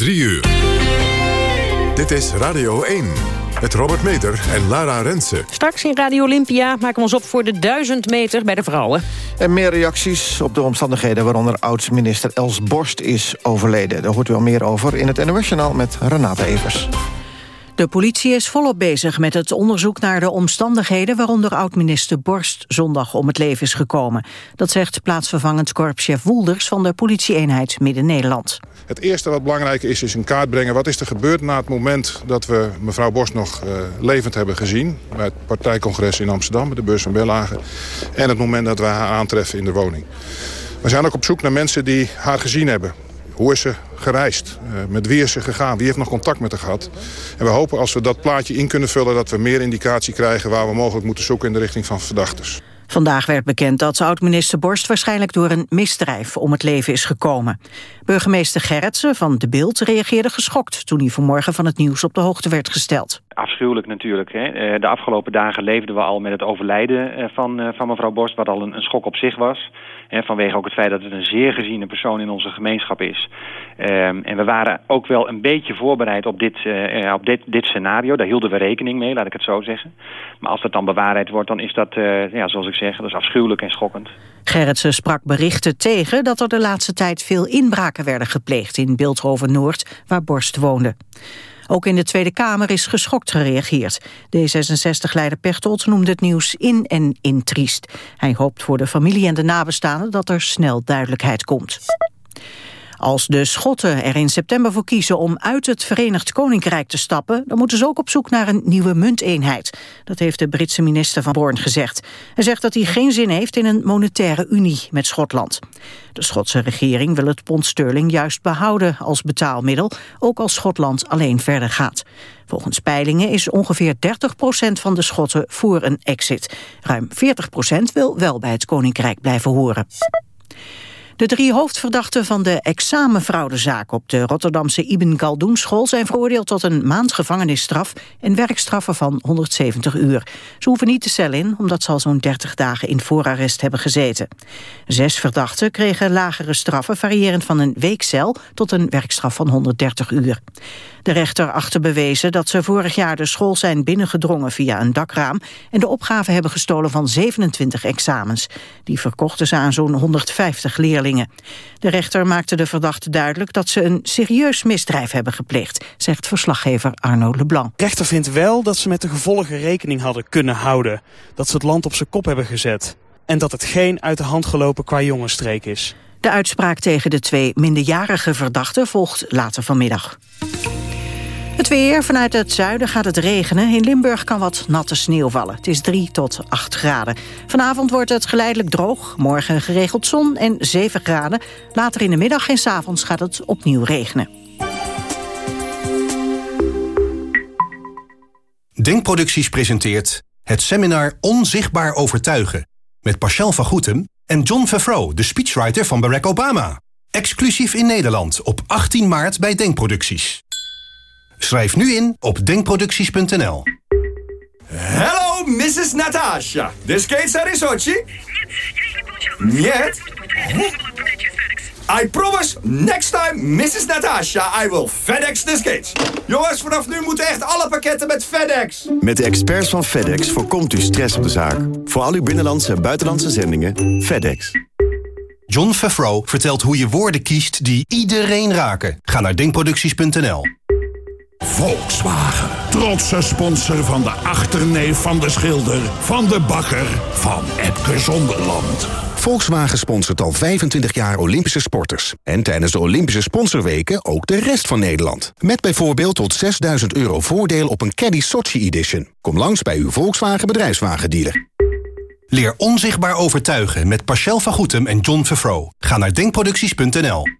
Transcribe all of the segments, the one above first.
3 uur. Dit is Radio 1. Met Robert Meter en Lara Rensen. Straks in Radio Olympia maken we ons op voor de 1000 meter bij de vrouwen. En meer reacties op de omstandigheden waaronder oud-minister Els Borst is overleden. Daar hoort u al meer over in het NOS met Renate Evers. De politie is volop bezig met het onderzoek naar de omstandigheden... waaronder oud-minister Borst zondag om het leven is gekomen. Dat zegt plaatsvervangend korpschef Woelders... van de politieeenheid Midden-Nederland. Het eerste wat belangrijk is, is in kaart brengen... wat is er gebeurd na het moment dat we mevrouw Borst nog uh, levend hebben gezien... bij het partijcongres in Amsterdam, de beurs van Bellagen... en het moment dat we haar aantreffen in de woning. We zijn ook op zoek naar mensen die haar gezien hebben. Hoe is ze gereisd? Uh, met wie is ze gegaan? Wie heeft nog contact met haar gehad? En we hopen als we dat plaatje in kunnen vullen... dat we meer indicatie krijgen waar we mogelijk moeten zoeken... in de richting van verdachters. Vandaag werd bekend dat oud-minister Borst waarschijnlijk door een misdrijf om het leven is gekomen. Burgemeester Gerritsen van De Beeld reageerde geschokt toen hij vanmorgen van het nieuws op de hoogte werd gesteld. Afschuwelijk natuurlijk. Hè. Eh, de afgelopen dagen leefden we al met het overlijden eh, van, van mevrouw Borst, wat al een, een schok op zich was. Vanwege ook het feit dat het een zeer geziene persoon in onze gemeenschap is. Um, en we waren ook wel een beetje voorbereid op, dit, uh, op dit, dit scenario. Daar hielden we rekening mee, laat ik het zo zeggen. Maar als dat dan bewaarheid wordt, dan is dat, uh, ja, zoals ik zeg, dat is afschuwelijk en schokkend. Gerritsen sprak berichten tegen dat er de laatste tijd veel inbraken werden gepleegd in Beeldhoven Noord, waar Borst woonde. Ook in de Tweede Kamer is geschokt gereageerd. D66-leider Pechtold noemde het nieuws in en in triest. Hij hoopt voor de familie en de nabestaanden dat er snel duidelijkheid komt. Als de Schotten er in september voor kiezen om uit het Verenigd Koninkrijk te stappen... dan moeten ze ook op zoek naar een nieuwe munteenheid. Dat heeft de Britse minister van Born gezegd. Hij zegt dat hij geen zin heeft in een monetaire unie met Schotland. De Schotse regering wil het pond sterling juist behouden als betaalmiddel... ook als Schotland alleen verder gaat. Volgens peilingen is ongeveer 30% van de Schotten voor een exit. Ruim 40% wil wel bij het Koninkrijk blijven horen. De drie hoofdverdachten van de examenfraudezaak op de Rotterdamse Ibn Galdoen school zijn veroordeeld tot een maand gevangenisstraf en werkstraffen van 170 uur. Ze hoeven niet de cel in, omdat ze al zo'n 30 dagen in voorarrest hebben gezeten. Zes verdachten kregen lagere straffen, variërend van een weekcel tot een werkstraf van 130 uur. De rechter achter bewezen dat ze vorig jaar de school zijn binnengedrongen via een dakraam en de opgave hebben gestolen van 27 examens. Die verkochten ze aan zo'n 150 leerlingen. De rechter maakte de verdachte duidelijk dat ze een serieus misdrijf hebben gepleegd, zegt verslaggever Arno Leblanc. De rechter vindt wel dat ze met de gevolgen rekening hadden kunnen houden. Dat ze het land op zijn kop hebben gezet. En dat het geen uit de hand gelopen qua jongensstreek is. De uitspraak tegen de twee minderjarige verdachten volgt later vanmiddag. Het weer. Vanuit het zuiden gaat het regenen. In Limburg kan wat natte sneeuw vallen. Het is 3 tot 8 graden. Vanavond wordt het geleidelijk droog. Morgen geregeld zon en 7 graden. Later in de middag en s avonds gaat het opnieuw regenen. Denkproducties presenteert het seminar Onzichtbaar Overtuigen... met Pascal van Goetem en John Favreau, de speechwriter van Barack Obama. Exclusief in Nederland op 18 maart bij Denkproducties. Schrijf nu in op denkproducties.nl. Hello, Mrs. Natasha. This case are Sochi? Нет. I promise, next time, Mrs. Natasha, I will FedEx this case. Jongens, vanaf nu moeten echt alle pakketten met FedEx. Met de experts van FedEx voorkomt u stress op de zaak. Voor al uw binnenlandse en buitenlandse zendingen, FedEx. John Favreau vertelt hoe je woorden kiest die iedereen raken. Ga naar denkproducties.nl. Volkswagen. Trotse sponsor van de achterneef van de schilder, van de bakker, van Epke Zonderland. Volkswagen sponsort al 25 jaar Olympische sporters. En tijdens de Olympische sponsorweken ook de rest van Nederland. Met bijvoorbeeld tot 6000 euro voordeel op een Caddy Sochi Edition. Kom langs bij uw Volkswagen bedrijfswagendealer. Leer onzichtbaar overtuigen met Pascal van Goetem en John Vervro. Ga naar denkproducties.nl.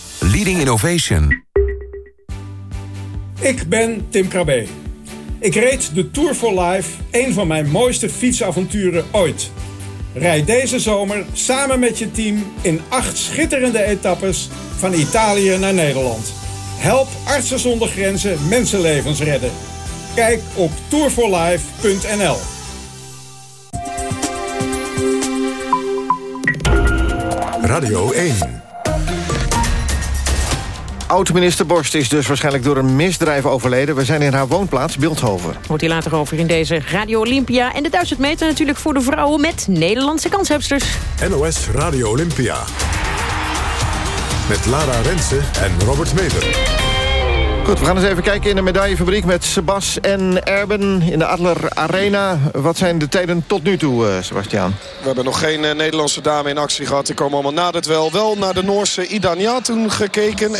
leading innovation. Ik ben Tim Krabbe. Ik reed de Tour for Life, een van mijn mooiste fietsavonturen ooit. Rijd deze zomer samen met je team in acht schitterende etappes van Italië naar Nederland. Help Artsen zonder Grenzen mensenlevens redden. Kijk op tourforlife.nl. Radio 1. Oud-minister Borst is dus waarschijnlijk door een misdrijf overleden. We zijn in haar woonplaats Beeldhoven. Hoort hier later over in deze Radio Olympia. En de 1000 meter natuurlijk voor de vrouwen met Nederlandse kanshebsters. NOS Radio Olympia. Met Lara Rensen en Robert Meder. Goed, we gaan eens even kijken in de medaillefabriek met Sebas en Erben in de Adler Arena. Wat zijn de tijden tot nu toe, uh, Sebastiaan? We hebben nog geen uh, Nederlandse dame in actie gehad. Die komen allemaal na wel. Wel naar de Noorse Ida toen gekeken. 1.17.15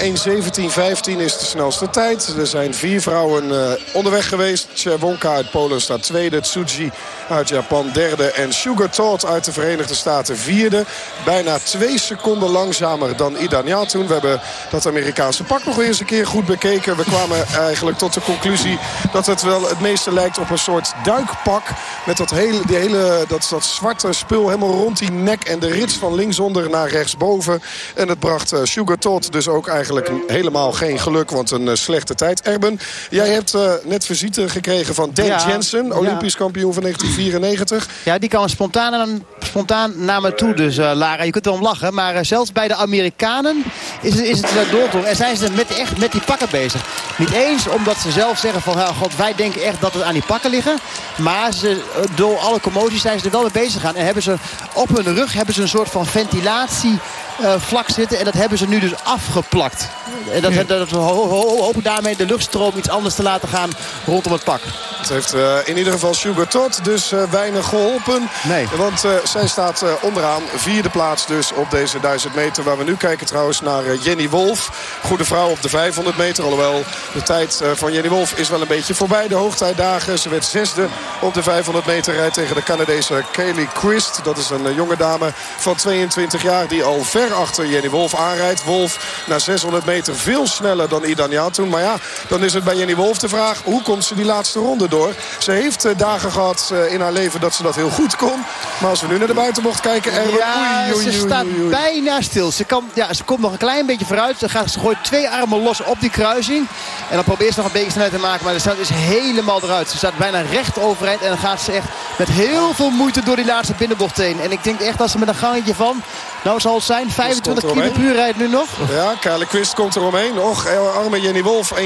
is de snelste tijd. Er zijn vier vrouwen uh, onderweg geweest. Cherwonka uit Polen staat tweede. Tsuji uit Japan derde. En Sugar Todd uit de Verenigde Staten vierde. Bijna twee seconden langzamer dan Ida toen. We hebben dat Amerikaanse pak nog eens een keer goed bekeken. We kwamen eigenlijk tot de conclusie dat het wel het meeste lijkt op een soort duikpak. Met dat hele, die hele dat, dat zwarte spul helemaal rond die nek en de rits van linksonder naar rechtsboven. En het bracht uh, Sugar Todd dus ook eigenlijk helemaal geen geluk, want een uh, slechte tijd. Erben, jij hebt uh, net visite gekregen van Dan ja, Jensen, Olympisch ja. kampioen van 1994. Ja, die kwam spontaan, spontaan naar me toe, dus Lara, je kunt er om lachen. Maar zelfs bij de Amerikanen is, is het doortocht. En zijn ze met, echt met die pakken bezig. Niet eens omdat ze zelf zeggen van... God, wij denken echt dat het aan die pakken liggen. Maar ze, door alle commoties zijn ze er wel mee bezig gaan. En hebben ze op hun rug hebben ze een soort van ventilatie uh, vlak zitten. En dat hebben ze nu dus afgeplakt. En dat, dat, we hopen daarmee de luchtstroom iets anders te laten gaan rondom het pak. Het heeft uh, in ieder geval Sugar Todd dus uh, weinig geholpen. Nee. Want zij staat onderaan. Vierde plaats dus op deze 1000 meter. Waar we nu kijken trouwens naar Jenny Wolf. Goede vrouw op de 500 meter. Alhoewel de tijd van Jenny Wolf is wel een beetje voorbij. De hoogtijdagen. Ze werd zesde op de 500 meter rijdt tegen de Canadese Kaylee Christ. Dat is een jonge dame van 22 jaar die al ver achter Jenny Wolf aanrijdt. Wolf na 600 meter veel sneller dan Idan toen. Maar ja, dan is het bij Jenny Wolf de vraag... hoe komt ze die laatste ronde door? Ze heeft uh, dagen gehad uh, in haar leven dat ze dat heel goed kon. Maar als we nu naar de buitenbocht kijken... Er ja, oei, oei, oei, ze staat bijna stil. Ze, kan, ja, ze komt nog een klein beetje vooruit. Ze, gaat, ze gooit twee armen los op die kruising. En dan probeert ze nog een beetje snelheid te maken. Maar de staat is helemaal eruit. Ze staat bijna recht overeind. En dan gaat ze echt met heel veel moeite door die laatste binnenbocht heen. En ik denk echt dat ze met een gangetje van... Nou zal het zijn, 25 km per uur rijdt nu nog. Ja, Kali Quist komt er omheen. Och, arme Jenny Wolf. 1.17.41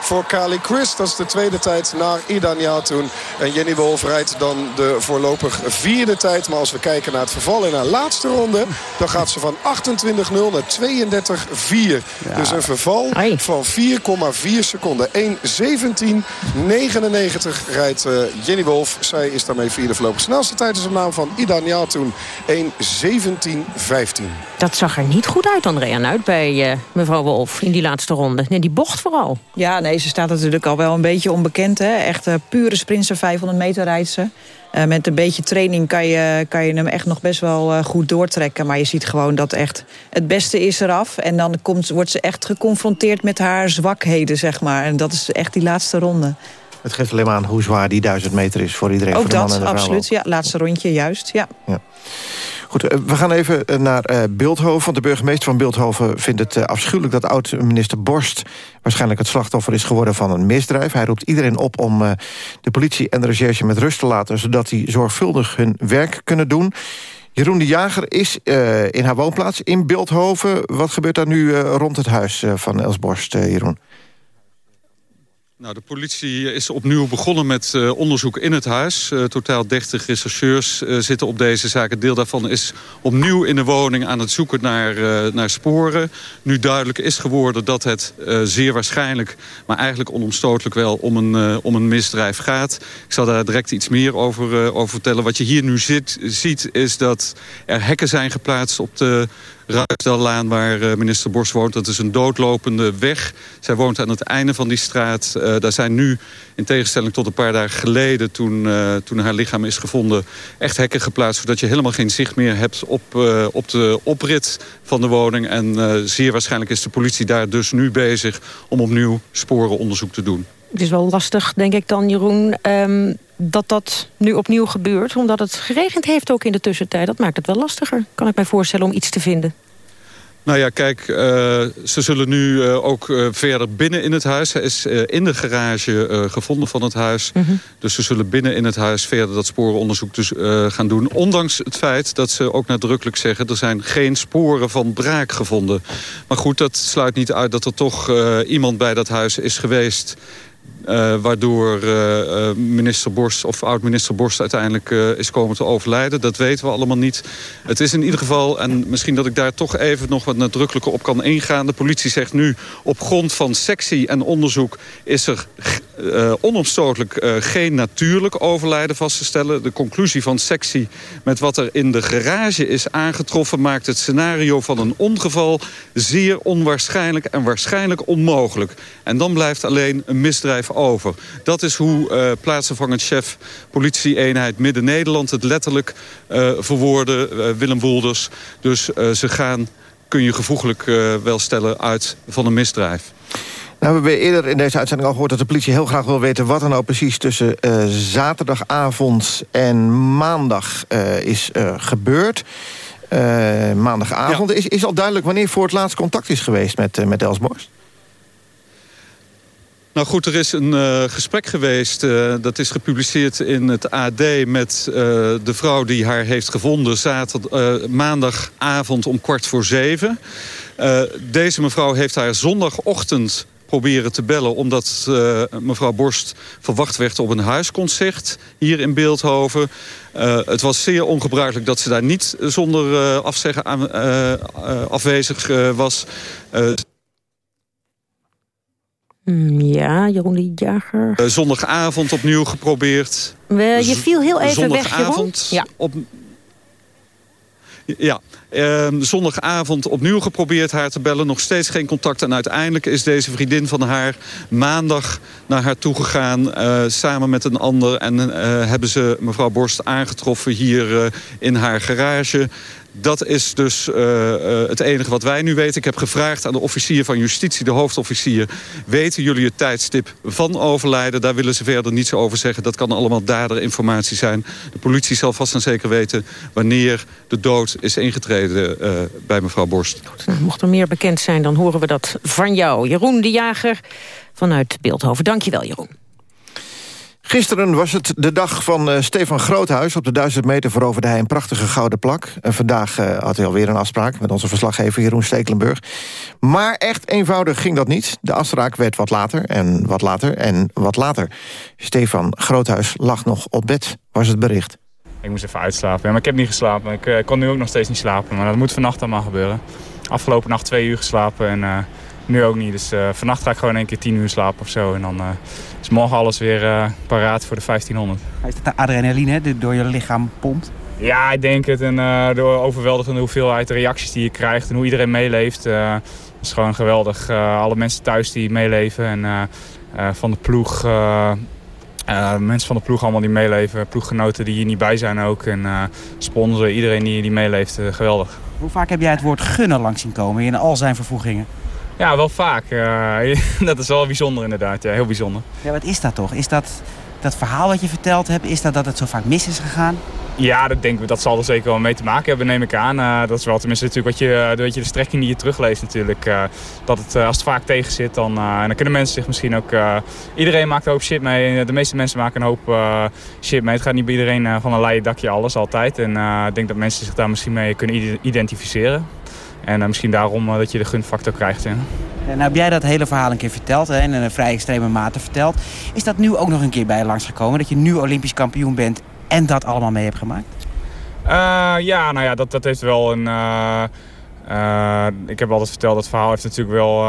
voor Kali Quist. Dat is de tweede tijd naar Idan toen. En Jenny Wolf rijdt dan de voorlopig vierde tijd. Maar als we kijken naar het verval in haar laatste ronde... dan gaat ze van 28.0 naar 32.4. Ja. Dus een verval van 4,4 seconden. 1.17.99 rijdt uh, Jenny Wolf. Zij is daarmee vierde voorlopig. Snelste tijd is op naam van Idan toen. 1.17.15. Dat zag er niet goed uit, Andrea Nuit, bij uh, mevrouw Wolf in die laatste ronde. Nee, die bocht vooral. Ja, nee, ze staat natuurlijk al wel een beetje onbekend. Hè? Echt uh, pure sprinter, 500 meter rijdt ze. Uh, met een beetje training kan je, kan je hem echt nog best wel goed doortrekken. Maar je ziet gewoon dat echt het beste is eraf. En dan komt, wordt ze echt geconfronteerd met haar zwakheden, zeg maar. En dat is echt die laatste ronde. Het geeft alleen maar aan hoe zwaar die duizend meter is voor iedereen. Ook voor de dat, absoluut. Ja, laatste rondje, juist. Ja. ja. Goed, we gaan even naar uh, Beeldhoven. Want de burgemeester van Beeldhoven vindt het afschuwelijk... dat oud-minister Borst waarschijnlijk het slachtoffer is geworden van een misdrijf. Hij roept iedereen op om de politie en de recherche met rust te laten... zodat die zorgvuldig hun werk kunnen doen. Jeroen de Jager is in haar woonplaats in Beeldhoven. Wat gebeurt daar nu rond het huis van Els Borst, Jeroen? Nou, de politie is opnieuw begonnen met uh, onderzoek in het huis. Uh, totaal 30 rechercheurs uh, zitten op deze zaak. Een deel daarvan is opnieuw in de woning aan het zoeken naar, naar sporen. Nu duidelijk is geworden dat het zeer waarschijnlijk... maar eigenlijk onomstotelijk wel om een, om een misdrijf gaat. Ik zal daar direct iets meer over, over vertellen. Wat je hier nu ziet is dat er hekken zijn geplaatst op de Ruisdallaan waar minister Borst woont. Dat is een doodlopende weg. Zij woont aan het einde van die straat. daar zijn nu, in tegenstelling tot een paar dagen geleden... toen, toen haar lichaam is gevonden, echt hekken geplaatst... zodat je helemaal geen zicht meer hebt op, op de oprit van de woning. En zeer waarschijnlijk is de politie daar dus nu bezig... om opnieuw sporenonderzoek te doen. Het is wel lastig, denk ik dan, Jeroen, um, dat dat nu opnieuw gebeurt. Omdat het geregend heeft ook in de tussentijd. Dat maakt het wel lastiger, kan ik mij voorstellen, om iets te vinden. Nou ja, kijk, uh, ze zullen nu uh, ook uh, verder binnen in het huis. Hij is in de garage gevonden van het huis. Mm -hmm. Dus ze zullen binnen in het huis verder dat sporenonderzoek dus, gaan doen. Ondanks het feit dat ze ook nadrukkelijk zeggen... er zijn geen sporen van braak gevonden. Maar goed, dat sluit niet uit dat er toch iemand bij dat huis is geweest... Uh, waardoor uh, minister Borst of oud-minister Borst uiteindelijk is komen te overlijden. Dat weten we allemaal niet. Het is in ieder geval, en misschien dat ik daar toch even nog wat nadrukkelijker op kan ingaan. De politie zegt nu op grond van sectie en onderzoek is er onomstotelijk geen natuurlijk overlijden vast te stellen. De conclusie van sectie met wat er in de garage is aangetroffen maakt het scenario van een ongeval zeer onwaarschijnlijk en waarschijnlijk onmogelijk. En dan blijft alleen een misdrijf over. Dat is hoe uh, plaatsvervangend chef politie-eenheid Midden-Nederland... het letterlijk uh, verwoorden, uh, Willem Woelders. Dus ze gaan, kun je gevoeglijk wel stellen, uit van een misdrijf. Nou, we hebben eerder in deze uitzending al gehoord dat de politie heel graag wil weten... wat er nou precies tussen zaterdagavond en maandag is gebeurd. maandagavond. Ja. Is, is al duidelijk wanneer voor het laatst contact is geweest met, met Els Borst? Nou goed, er is een uh, gesprek geweest. Uh, dat is gepubliceerd in het AD met uh, de vrouw die haar heeft gevonden... Maandagavond om kwart voor zeven. deze mevrouw heeft haar zondagochtend proberen te bellen... omdat mevrouw Borst verwacht werd op een huisconcert hier in Beeldhoven. Het was zeer ongebruikelijk dat ze daar niet zonder afzeggen aan, afwezig was... Mm, ja, Jeroen de Jager. Uh, zondagavond opnieuw geprobeerd. Je viel heel even weg, Jeroen. Ja. Op, ja, uh, zondagavond opnieuw geprobeerd haar te bellen. Nog steeds geen contact. En uiteindelijk is deze vriendin van haar maandag naar haar toegegaan. Uh, samen met een ander. En uh, hebben ze mevrouw Borst aangetroffen hier uh, in haar garage. Dat is dus uh, uh, het enige wat wij nu weten. Ik heb gevraagd aan de officier van justitie, de hoofdofficier... weten jullie het tijdstip van overlijden? Daar willen ze verder niets over zeggen. Dat kan allemaal daderinformatie zijn. De politie zal vast en zeker weten wanneer de dood is ingetreden uh, bij mevrouw Borst. Nou, mocht er meer bekend zijn, dan horen we dat van jou. Jeroen de Jager vanuit Beeldhoven. Dank je wel, Jeroen. Gisteren was het de dag van uh, Stefan Groothuis. Op de 1000 meter veroverde hij een prachtige gouden plak. En vandaag uh, had hij alweer een afspraak met onze verslaggever Jeroen Stekelenburg. Maar echt eenvoudig ging dat niet. De afspraak werd wat later en wat later en wat later. Stefan Groothuis lag nog op bed, was het bericht. Ik moest even uitslapen, ja, maar ik heb niet geslapen. Ik uh, kon nu ook nog steeds niet slapen, maar dat moet vannacht allemaal gebeuren. Afgelopen nacht twee uur geslapen en nu ook niet. Dus vannacht ga ik gewoon één keer tien uur slapen of zo. En dan is morgen alles weer uh, paraat voor de 1500. Is dat de adrenaline die door je lichaam pompt? Ja, ik denk het. En uh, door overweldigende hoeveelheid reacties die je krijgt en hoe iedereen meeleeft. Uh, is gewoon geweldig. alle mensen thuis die meeleven en van de ploeg. mensen van de ploeg allemaal die meeleven. Ploeggenoten die hier niet bij zijn ook. En sponsoren, iedereen die, die meeleeft. geweldig. Hoe vaak heb jij het woord gunnen langs zien komen in al zijn vervoegingen? Ja, wel vaak. Uh, dat is wel bijzonder inderdaad. Ja, heel bijzonder. Ja, wat is dat toch? Is dat dat verhaal wat je verteld hebt, is dat dat het zo vaak mis is gegaan? Ja, dat, denk ik, dat zal er zeker wel mee te maken hebben, neem ik aan. Uh, dat is wel tenminste natuurlijk wat je, weet je, de strekking die je terugleest natuurlijk. Uh, dat het, als het vaak tegen zit, dan, en dan kunnen mensen zich misschien ook... iedereen maakt een hoop shit mee. De meeste mensen maken een hoop shit mee. Het gaat niet bij iedereen van een leien dakje alles altijd. En ik denk dat mensen zich daar misschien mee kunnen identificeren. En misschien daarom dat je de gunfactor krijgt. Ja. Nou heb jij dat hele verhaal een keer verteld hè, in een vrij extreme mate verteld. Is dat nu ook nog een keer bij je langsgekomen? Dat je nu Olympisch kampioen bent en dat allemaal mee hebt gemaakt? Uh, ja, nou ja, dat, dat heeft wel een... Uh, uh, ik heb altijd verteld, dat verhaal heeft natuurlijk wel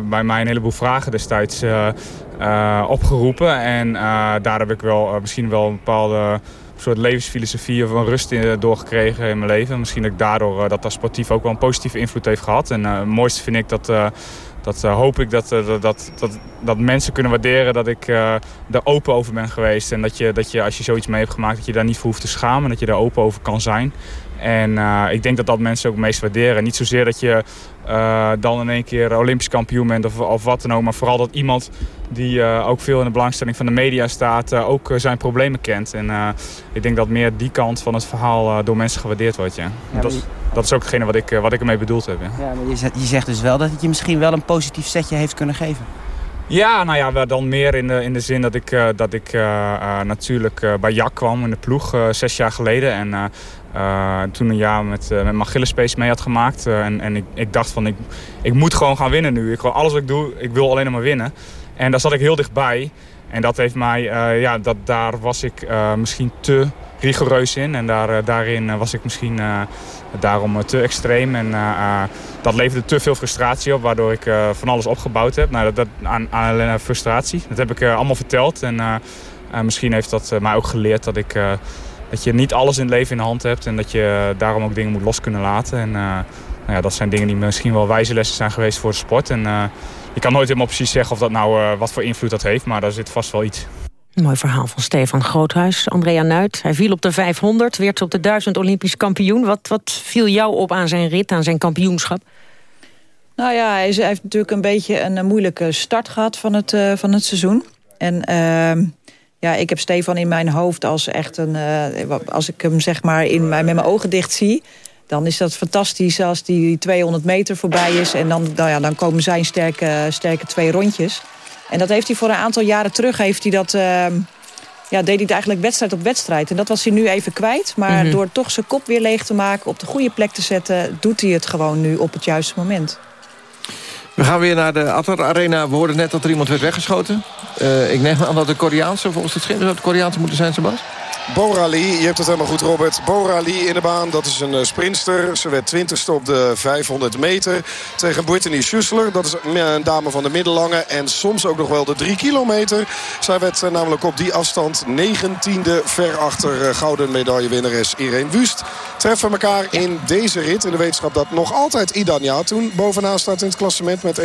bij mij een heleboel vragen destijds opgeroepen. En daar heb ik wel misschien wel een bepaalde soort levensfilosofie of een rust in, doorgekregen in mijn leven. Misschien dat ik daardoor dat dat sportief ook wel een positieve invloed heeft gehad. En het mooiste vind ik dat dat hoop ik dat, dat, dat, dat, mensen kunnen waarderen dat ik er open over ben geweest. En dat je, dat je als je zoiets mee hebt gemaakt, dat je daar niet voor hoeft te schamen. Dat je daar open over kan zijn. En uh, ik denk dat dat mensen ook het meest waarderen. Niet zozeer dat je uh, dan in één keer Olympisch kampioen bent of, of wat dan ook. Maar vooral dat iemand die uh, ook veel in de belangstelling van de media staat... ook zijn problemen kent. En ik denk dat meer die kant van het verhaal door mensen gewaardeerd wordt. Ja. ja dat, dat, is ook hetgene wat ik, wat ik ermee bedoeld heb. Ja. ja maar je, je zegt dus wel dat het je misschien wel een positief setje heeft kunnen geven. Ja, nou ja, dan meer in de, in de zin dat ik, dat ik uh, natuurlijk bij Jak kwam in de ploeg zes jaar geleden. En toen een jaar met, met Magillespace mee had gemaakt. en en ik, ik dacht van, ik, ik moet gewoon gaan winnen nu. Ik, alles wat ik doe, ik wil alleen maar winnen. En daar zat ik heel dichtbij. En dat heeft mij, ja, dat, daar was ik misschien te rigoureus in. En daar, daarin was ik misschien daarom te extreem. En dat leverde te veel frustratie op, waardoor ik uh, van alles opgebouwd heb. Nou, dat, aan, aan alleen frustratie. Dat heb ik uh, allemaal verteld. En uh, misschien heeft dat mij ook geleerd dat, ik, dat je niet alles in het leven in de hand hebt. En dat je daarom ook dingen moet los kunnen laten. En nou ja, dat zijn dingen die misschien wel wijze lessen zijn geweest voor de sport. En je kan nooit helemaal precies zeggen of dat nou wat voor invloed dat heeft. Maar daar zit vast wel iets. Mooi verhaal van Stefan Groothuis. Andrea Nuit, hij viel op de 500, werd op de 1000 Olympisch kampioen. Wat, wat viel jou op aan zijn rit, aan zijn kampioenschap? Nou ja, hij heeft natuurlijk een beetje een moeilijke start gehad van het, uh, van het seizoen. En uh, ja, ik heb Stefan in mijn hoofd als echt een... Uh, als ik hem zeg maar in, met mijn ogen dicht zie... dan is dat fantastisch als die 200 meter voorbij is. En dan, nou ja, dan komen zijn sterke, sterke twee rondjes. En dat heeft hij voor een aantal jaren terug... Heeft hij dat, uh, ja, deed hij het eigenlijk wedstrijd op wedstrijd. En dat was hij nu even kwijt. Maar mm -hmm. door toch zijn kop weer leeg te maken... op de goede plek te zetten... doet hij het gewoon nu op het juiste moment. We gaan weer naar de Attar Arena. We hoorden net dat er iemand werd weggeschoten. Uh, ik neem aan dat de Koreaanse, volgens het schip, zou het Koreaanse moeten zijn, Sebas? Borali, je hebt het helemaal goed Robert. Borali in de baan, dat is een uh, sprinster. Ze werd 20ste op de 500 meter tegen Brittany Schussler. Dat is een dame van de middellange en soms ook nog wel de 3 kilometer. Zij werd namelijk op die afstand 19e ver achter gouden medaillewinnares Irene Wust. Treffen elkaar in deze rit in de wetenschap dat nog altijd Idania toen bovenaan staat in het klassement met 1.17.15.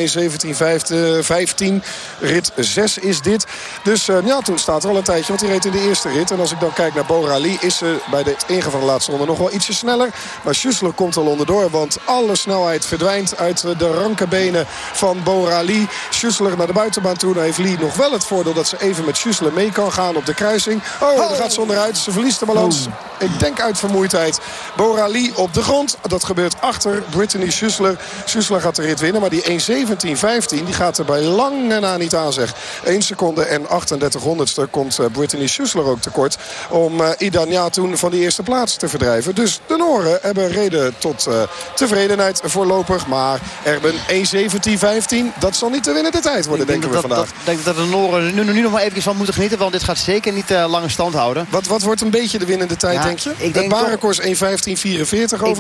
Rit 6 is dit. Dus ja, toen staat er al een tijdje, want die reed in de eerste rit. En als ik dan kijk naar Borali is ze bij de ingang van de laatste ronde nog wel ietsje sneller. Maar Schussler komt al onderdoor. Want alle snelheid verdwijnt uit de ranke benen van Borali. Schussler naar de buitenbaan toe. Dan heeft Lee nog wel het voordeel dat ze even met Schussler mee kan gaan op de kruising. Oh, daar gaat ze onderuit. Ze verliest de balans. Ik denk uit vermoeidheid. Borali op de grond. Dat gebeurt achter Brittany Schussler. Schussler gaat de rit winnen. Maar die 1.17.15 die gaat er bij lange na niet aan zeg. 1 seconde en 38 honderdste komt eh, Brittany Schussler ook tekort. Om eh, Idan toen van die eerste plaats te verdrijven. Dus de Noren hebben reden tot eh, tevredenheid voorlopig. Maar Erben 1.17.15 dat zal niet te winnende tijd worden denken we vandaag. Ik denk dat de Noren nu, nu nog maar even van moeten genieten. Want dit gaat zeker niet uh, lange stand houden. Wat, wat wordt een beetje de winnende tijd denk je? Ik denk het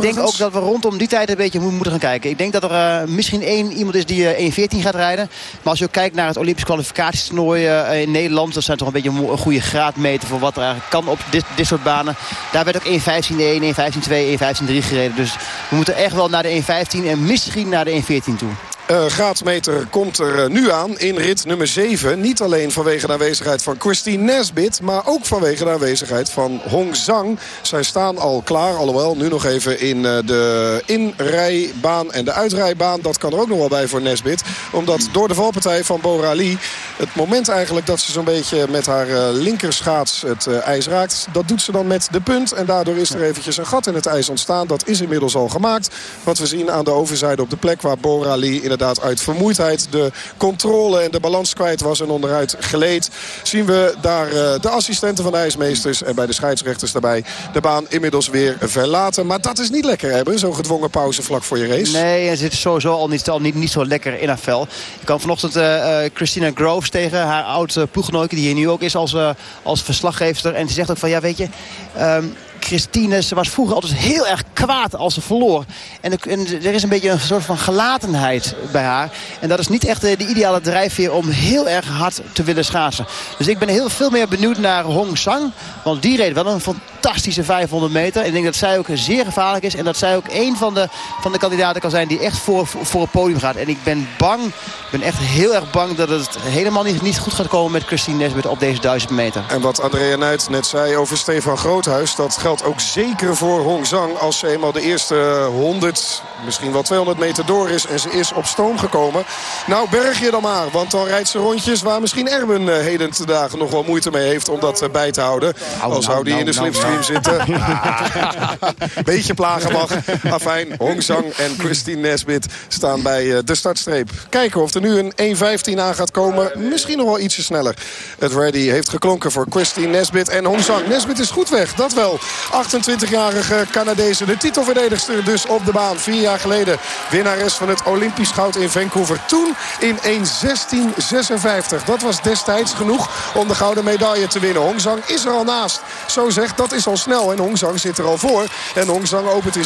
ik denk ook dat we rondom die tijd een beetje moeten gaan kijken. Ik denk dat er eh, misschien één iemand is die eh, uh, 1.14 gaat rijden. Maar als je ook kijkt naar het Olympisch kwalificatietoernooi uh, in Nederland... dat zijn toch een beetje een, goede graadmeter voor wat er eigenlijk kan op dit, dit soort banen. Daar werd ook 115, 1115, 2, 115, 3 gereden. Dus we moeten echt wel naar de 1.15 en misschien naar de 1.14 toe. Uh, graadmeter komt er nu aan in rit nummer 7. Niet alleen vanwege de aanwezigheid van Christine Nesbit... maar ook vanwege de aanwezigheid van Hong Zhang. Zij staan al klaar, alhoewel nu nog even in de inrijbaan en de uitrijbaan. Dat kan er ook nog wel bij voor Nesbit. Omdat door de valpartij van Borali... het moment eigenlijk dat ze zo'n beetje met haar linkerschaats het ijs raakt... dat doet ze dan met de punt. En daardoor is er eventjes een gat in het ijs ontstaan. Dat is inmiddels al gemaakt. Wat we zien aan de overzijde op de plek waar Borali... in inderdaad uit vermoeidheid de controle en de balans kwijt was en onderuit gleed. Zien we daar uh, de assistenten van de ijsmeesters en bij de scheidsrechters daarbij de baan inmiddels weer verlaten. Maar dat is niet lekker hebben, zo'n gedwongen pauze vlak voor je race. Nee, en zit sowieso al niet, al niet, niet zo lekker in haar vel. Ik kan vanochtend uh, uh, Christina Groves tegen haar oud uh, die hier nu ook is als, als verslaggever. En die zegt ook van ja weet je... Um, Christine, ze was vroeger altijd heel erg kwaad als ze verloor. En, er- is een beetje een soort van gelatenheid bij haar. En dat is niet echt de, de ideale drijfveer om heel erg hard te willen schaatsen. Dus ik ben heel veel meer benieuwd naar Hong Sang. Want die reed wel een fantastische 500 meter. Ik denk dat zij ook zeer gevaarlijk is. En dat zij ook een van de, van de kandidaten kan zijn die echt voor, voor het podium gaat. En ik ben bang, ik ben echt heel erg bang dat het helemaal niet, niet goed gaat komen met Christine Nesbit op deze 1000 meter. En wat Andrea Nuyt net zei over Stefan Groothuis... dat geldt ook zeker voor Hong Zhang. Als ze eenmaal de eerste 100, misschien wel 200 meter door is... en ze is op stoom gekomen. Nou, berg je dan maar. Want dan rijdt ze rondjes waar misschien Erben eh, heden te dagen... nog wel moeite mee heeft om dat eh, bij te houden. Als zou die in de slipstream zitten. Beetje plagen mag. Afijn, Hong Zhang en Christine Nesbit staan bij eh, de startstreep. Kijken of er nu een 1.15 aan gaat komen. Misschien nog wel ietsje sneller. Het ready heeft geklonken voor Christine Nesbit en Hong Zhang. Nesbit is goed weg, dat wel. 28-jarige Canadese, de titelverdedigster dus op de baan. Vier jaar geleden winnares van het Olympisch goud in Vancouver. Toen in 1.16.56. Dat was destijds genoeg om de gouden medaille te winnen. Hong Zhang is er al naast. Zo zegt, dat is al snel. En Hong Zhang zit er al voor. En Hong Zhang opent in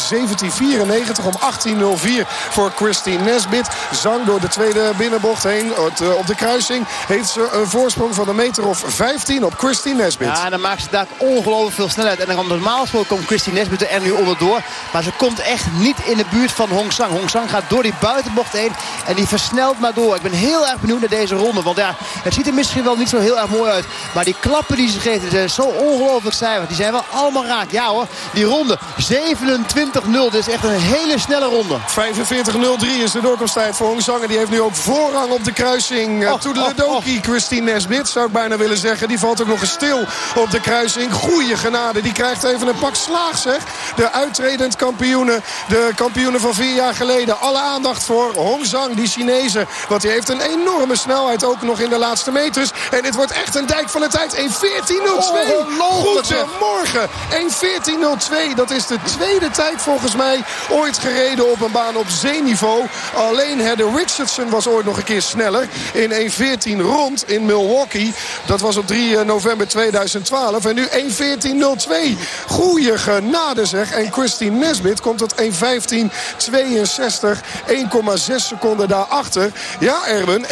17.94 om 18.04 voor Christine Nesbit. Zhang door de tweede binnenbocht heen. Eh, Op de kruising heeft ze een voorsprong van een meter of 15 op Christine Nesbit. Ja, dan maakt ze daar ongelooflijk veel snelheid. En dan komt normaal gesproken komt Christine Nesbit er nu onderdoor. Maar ze komt echt niet in de buurt van Hong Sang. Hong Sang gaat door die buitenbocht heen. En die versnelt maar door. Ik ben heel erg benieuwd naar deze ronde. Want ja, het ziet er misschien wel niet zo heel erg mooi uit. Maar die klappen die ze geeft, die zijn zo ongelooflijk cijfer. Die zijn wel allemaal raak. Ja hoor, die ronde 27-0. Dit is echt een hele snelle ronde. 45-03 is de doorkomsttijd voor Hong Zhang. En die heeft nu ook voorrang op de kruising. Uh, Och, Toedeledoki, Christine Nesbit zou ik bijna willen zeggen. Die valt ook nog eens stil op de kruising. Goeie genade. Die krijgt even een pak slaag zeg. De uitredend kampioene. De kampioene van vier jaar geleden. Alle aandacht voor Hong Zhang, die Chinese. Want die heeft een enorme snelheid ook nog in de laatste meters. En dit wordt echt een dijk van de tijd. 1.14.02. Ongelooflijk, zeg. Goedemorgen. 1.14.02. Dat is de tweede tijd volgens mij ooit gereden op een baan op zeeniveau. Alleen Heather Richardson was ooit nog een keer sneller. In 1.14 rond in Milwaukee. Dat was op 3 november 2012. En nu 1.14.02. Goeie genade zeg. En Christine Nesbit komt tot 1.15.62. 1,6 seconden daarachter. Ja, Erwin, 1.14.02.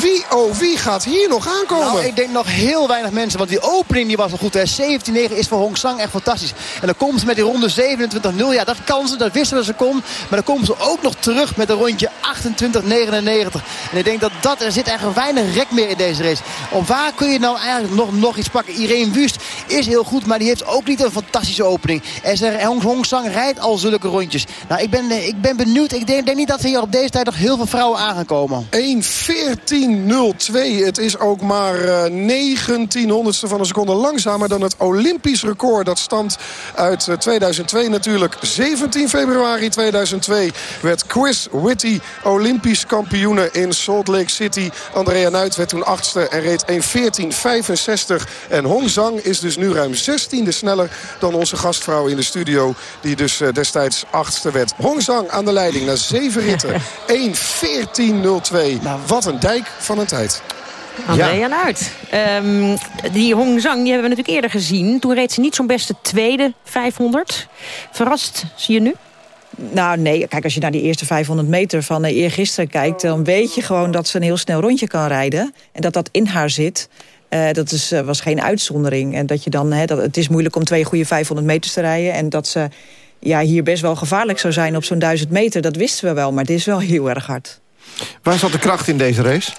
Wie, oh wie gaat hier nog aankomen? Nou, ik denk nog heel weinig mensen. Want die opening die was al goed. hè. 17-9 is voor Hong Sang echt fantastisch. En dan komt ze met die ronde 27-0. Ja, dat kan ze. Dat wisten we ze kon. Maar dan komen ze ook nog terug met een rondje 28-99. En ik denk dat dat... Er zit eigenlijk weinig rek meer in deze race. Op waar kun je nou eigenlijk nog, nog iets pakken? Irene Wust is heel goed. Maar die heeft ook niet een fantastische opening. En Hong, Hong Sang rijdt al zulke rondjes. Nou, ik ben, ik ben benieuwd. Ik denk, denk niet dat er hier op deze tijd nog heel veel vrouwen aan gaan komen. 1.14.02. Het is ook maar eh, 19 honderdste van een seconde langzamer dan het Olympisch record. Dat stamt uit eh, 2002 natuurlijk. 17 februari 2002 werd Chris Whitty Olympisch kampioene in Salt Lake City. Andrea Nuit werd toen achtste en reed 1.14.65. En Hong Zhang is dus nu ruim 16e sneller dan onze gastvrouw in de studio. Die dus eh, destijds achtste werd. Hong Zhang aan de leiding na zeven ritten. 1.14.02. Wat een dijk van een tijd. Andrea Nuit. Ehm, die Hong Zhang die hebben we natuurlijk eerder gezien. Toen reed ze niet zo'n beste tweede 500. Verrast zie je nu? Nou nee, kijk, als je naar die eerste 500 meter van uh, eergisteren kijkt... dan weet je gewoon dat ze een heel snel rondje kan rijden. En dat dat in haar zit. Uh, dat is, uh, was geen uitzondering. En dat je dan, hè, dat, het is moeilijk om twee goede 500 meters te rijden. En dat ze ja, hier best wel gevaarlijk zou zijn op zo'n 1000 meter. Dat wisten we wel, maar dit is wel heel erg hard. Waar zat de kracht in deze race?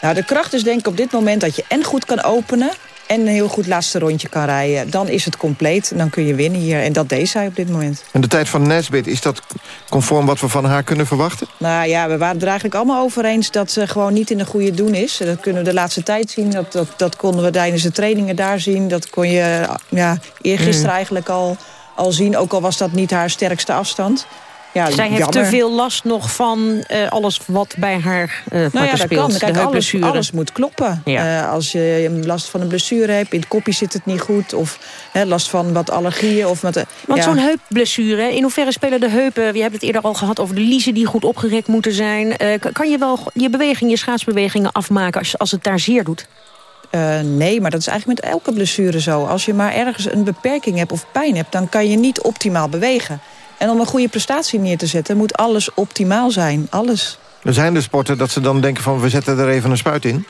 Nou, de kracht is denk ik op dit moment dat je en goed kan openen... en een heel goed laatste rondje kan rijden. Dan is het compleet en dan kun je winnen hier. En dat deed zij op dit moment. En de tijd van Nesbit, is dat conform wat we van haar kunnen verwachten? Nou ja, we waren er eigenlijk allemaal over eens... dat ze gewoon niet in de goede doen is. Dat kunnen we de laatste tijd zien. Dat, dat, dat konden we tijdens de trainingen daar zien. Dat kon je ja, eergisteren mm. eigenlijk al, al zien. Ook al was dat niet haar sterkste afstand. Ja, Zij heeft jammer. te veel last nog van uh, alles wat bij haar uh, nou ja, dat speelt. Kan. Kijk, alles, alles moet kloppen. Ja. Uh, als je last van een blessure hebt, in het kopje zit het niet goed... of last van wat allergieën. Of met, Want ja. zo'n heupblessure, in hoeverre spelen de heupen... we hebben het eerder al gehad over de liezen die goed opgerekt moeten zijn... kan je wel je bewegingen, je schaatsbewegingen afmaken als, als het daar zeer doet? Uh, nee, maar dat is eigenlijk met elke blessure zo. Als je maar ergens een beperking hebt of pijn hebt... dan kan je niet optimaal bewegen. En om een goede prestatie neer te zetten... moet alles optimaal zijn. Alles. Er zijn de sporten dat ze dan denken van... we zetten er even een spuit in.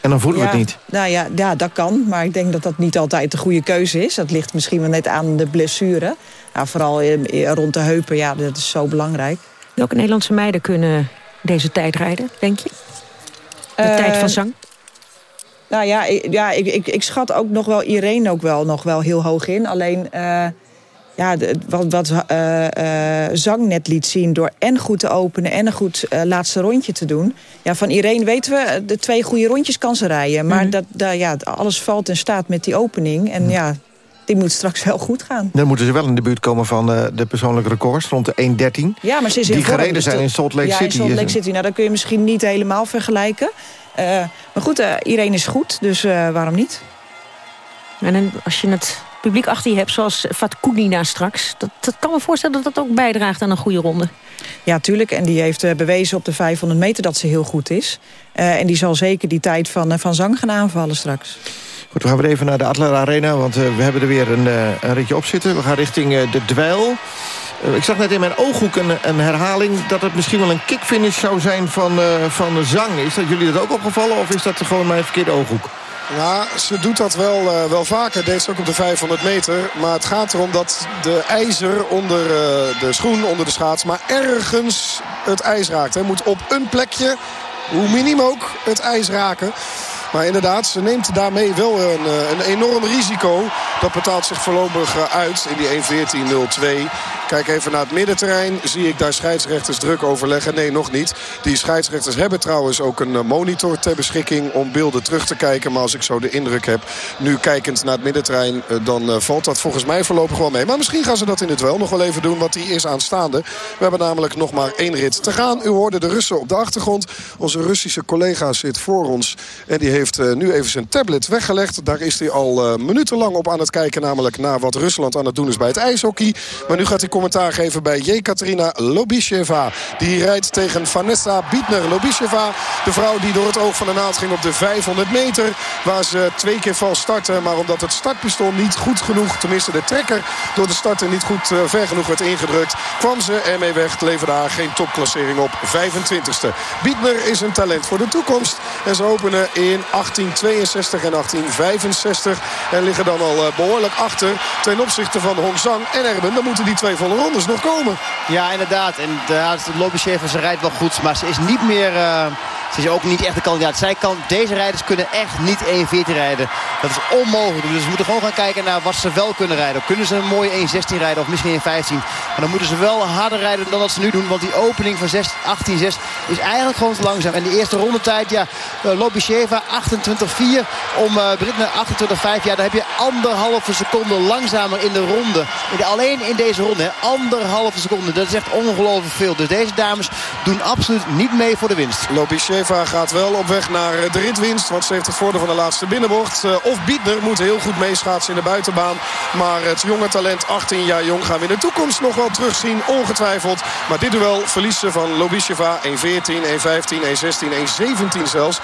En dan voelen ja, we het niet. Nou ja, ja, dat kan. Maar ik denk dat dat niet altijd de goede keuze is. Dat ligt misschien wel net aan de blessure. Ja, vooral rond de heupen, ja, dat is zo belangrijk. Welke Nederlandse meiden kunnen deze tijd rijden, denk je? De uh, tijd van zang? Nou ja, ik, ja ik, ik, ik schat ook nog wel Irene ook wel, nog wel heel hoog in. Alleen... Uh, ja, wat, wat uh, uh, Zang net liet zien... door en goed te openen en een goed uh, laatste rondje te doen. Ja, van Irene weten we, de twee goede rondjes kan ze rijden. Maar mm -hmm. dat, dat, ja, alles valt in staat met die opening. En mm. ja, die moet straks wel goed gaan. Dan moeten ze wel in de buurt komen van de persoonlijke records... rond de 1.13. Ja, maar ze is in Die gereden zijn in Salt Lake ja, City. Ja, in Salt Lake City. Nou, dat kun je misschien niet helemaal vergelijken. maar goed, Irene is goed, dus waarom niet? En als je het publiek achter je hebt, zoals Fatkunina straks... Dat, dat kan me voorstellen dat dat ook bijdraagt aan een goede ronde. Ja, tuurlijk. En die heeft uh, bewezen op de 500 meter dat ze heel goed is. Uh, en die zal zeker die tijd van, uh, van Zang gaan aanvallen straks. Goed, we gaan weer even naar de Adler Arena, want we hebben er weer een, een ritje op zitten. We gaan richting de dweil. ik zag net in mijn ooghoek een, een, herhaling dat het misschien wel een kickfinish zou zijn van, van Zang. Is dat jullie dat ook opgevallen of is dat gewoon mijn verkeerde ooghoek? Ja, ze doet dat wel, uh, wel vaker. Deed ze ook op de 500 meter. Maar het gaat erom dat de ijzer onder uh, de schoen, onder de schaats... maar ergens het ijs raakt. Hij moet op een plekje, hoe minim ook, het ijs raken. Maar inderdaad, ze neemt daarmee wel een, een enorm risico. Dat betaalt zich voorlopig uit in die 1.14.02. Kijk even naar het middenterrein. Zie ik daar scheidsrechters druk overleggen? Nee, nog niet. Die scheidsrechters hebben trouwens ook een monitor ter beschikking... om beelden terug te kijken. Maar als ik zo de indruk heb, nu kijkend naar het middenterrein... dan valt dat volgens mij voorlopig wel mee. Maar misschien gaan ze dat in het wel nog wel even doen, want die is aanstaande. We hebben namelijk nog maar één rit te gaan. U hoorde de Russen op de achtergrond. Onze Russische collega zit voor ons. En die heeft nu even zijn tablet weggelegd. Daar is hij al minutenlang op aan het kijken. Namelijk naar wat Rusland aan het doen is bij het ijshockey. Maar nu gaat hij commentaar geven bij Jekaterina Lobisheva. Die rijdt tegen Vanessa Bietner. Lobisheva, de vrouw die door het oog van de naald ging op de 500 meter. Waar ze twee keer vals startte. Maar omdat het startpistool niet goed genoeg, tenminste de trekker door de starter niet goed uh, ver genoeg werd ingedrukt. Kwam ze ermee weg. Leverde haar geen topklassering op 25ste. Bietner is een talent voor de toekomst. En ze openen in 1862 en 1865. En liggen dan al uh, behoorlijk achter ten opzichte van Hong Zhang en Erben. Dan moeten die twee volle rondes nog komen. Ja, inderdaad. En de, de Lobbychef, ze rijdt wel goed. Maar ze is niet meer... Uh, ze is ook niet echt de kandidaat. Zij kan, deze rijders kunnen echt niet 1.14 rijden. Dat is onmogelijk. Dus we moeten gewoon gaan kijken naar wat ze wel kunnen rijden. Kunnen ze een mooie 1.16 rijden of misschien 1.15. Maar dan moeten ze wel harder rijden dan wat ze nu doen. Want die opening van 18.6 is eigenlijk gewoon te langzaam. En de eerste rondetijd, ja, uh, Lobisheva 28.4 om uh, Britne 28.5. Ja, dan heb je anderhalve seconde langzamer in de ronde. Alleen in deze ronde, anderhalve seconde. Dat is echt ongelooflijk veel. Dus deze dames doen absoluut niet mee voor de winst. Lobisheva gaat wel op weg naar de ritwinst. Want ze heeft het voordeel van de laatste binnenbocht. Uh, of Biedner moet heel goed meeschaatsen in de buitenbaan. Maar het jonge talent, 18 jaar jong, gaan we in de toekomst nog wel terugzien. Ongetwijfeld. Maar dit duel verliezen van Lobisheva 1.14, 1.15, 1.16, 1.17 zelfs. 1.17.31.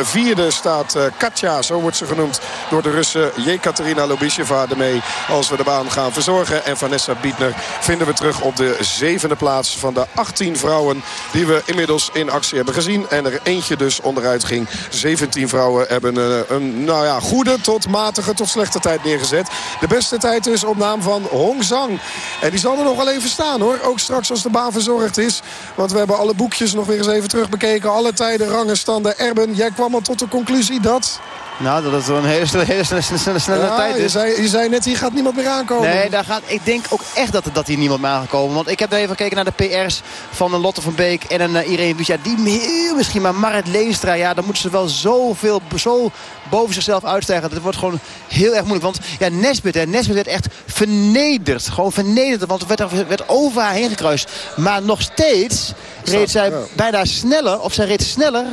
Vierde staat uh, Katja, zo wordt ze genoemd door de Russen. Jekaterina Lobisheva ermee als we de baan gaan verzorgen. En Vanessa Biedner vinden we terug op de zevende plaats van de 18 vrouwen die we inmiddels in actie hebben gezien. En er eentje dus onderuit ging. 17 vrouwen hebben uh, een nou ja, goede tot matige tot slechte tijd neergezet. De beste tijd dus op naam van Hong Zhang. En die zal er nog wel even staan hoor. Ook straks als de baan verzorgd is. Want we hebben alle boekjes nog weer eens even terugbekeken. Alle tijden, rangen, standen. Erben, jij kwam al tot de conclusie dat... Nou, dat het een hele, hele, hele snelle, snelle ja, tijd is. Je zei, je zei net, hier gaat niemand meer aankomen. Nee, daar gaat, ik denk ook echt dat, dat hier niemand meer aangekomen. Want ik heb even gekeken naar de PR's van een Lotte van Beek en een uh, Irene die heel misschien, maar Marit Leenstra, ja, dan moeten ze wel zoveel, zo boven zichzelf uitstijgen. Dat wordt gewoon heel erg moeilijk. Want ja, Nesbit, hè, Nesbit werd echt vernederd. Gewoon vernederd, want er werd, werd over haar heen gekruist. Maar nog steeds reed zij bijna sneller, of zij reed sneller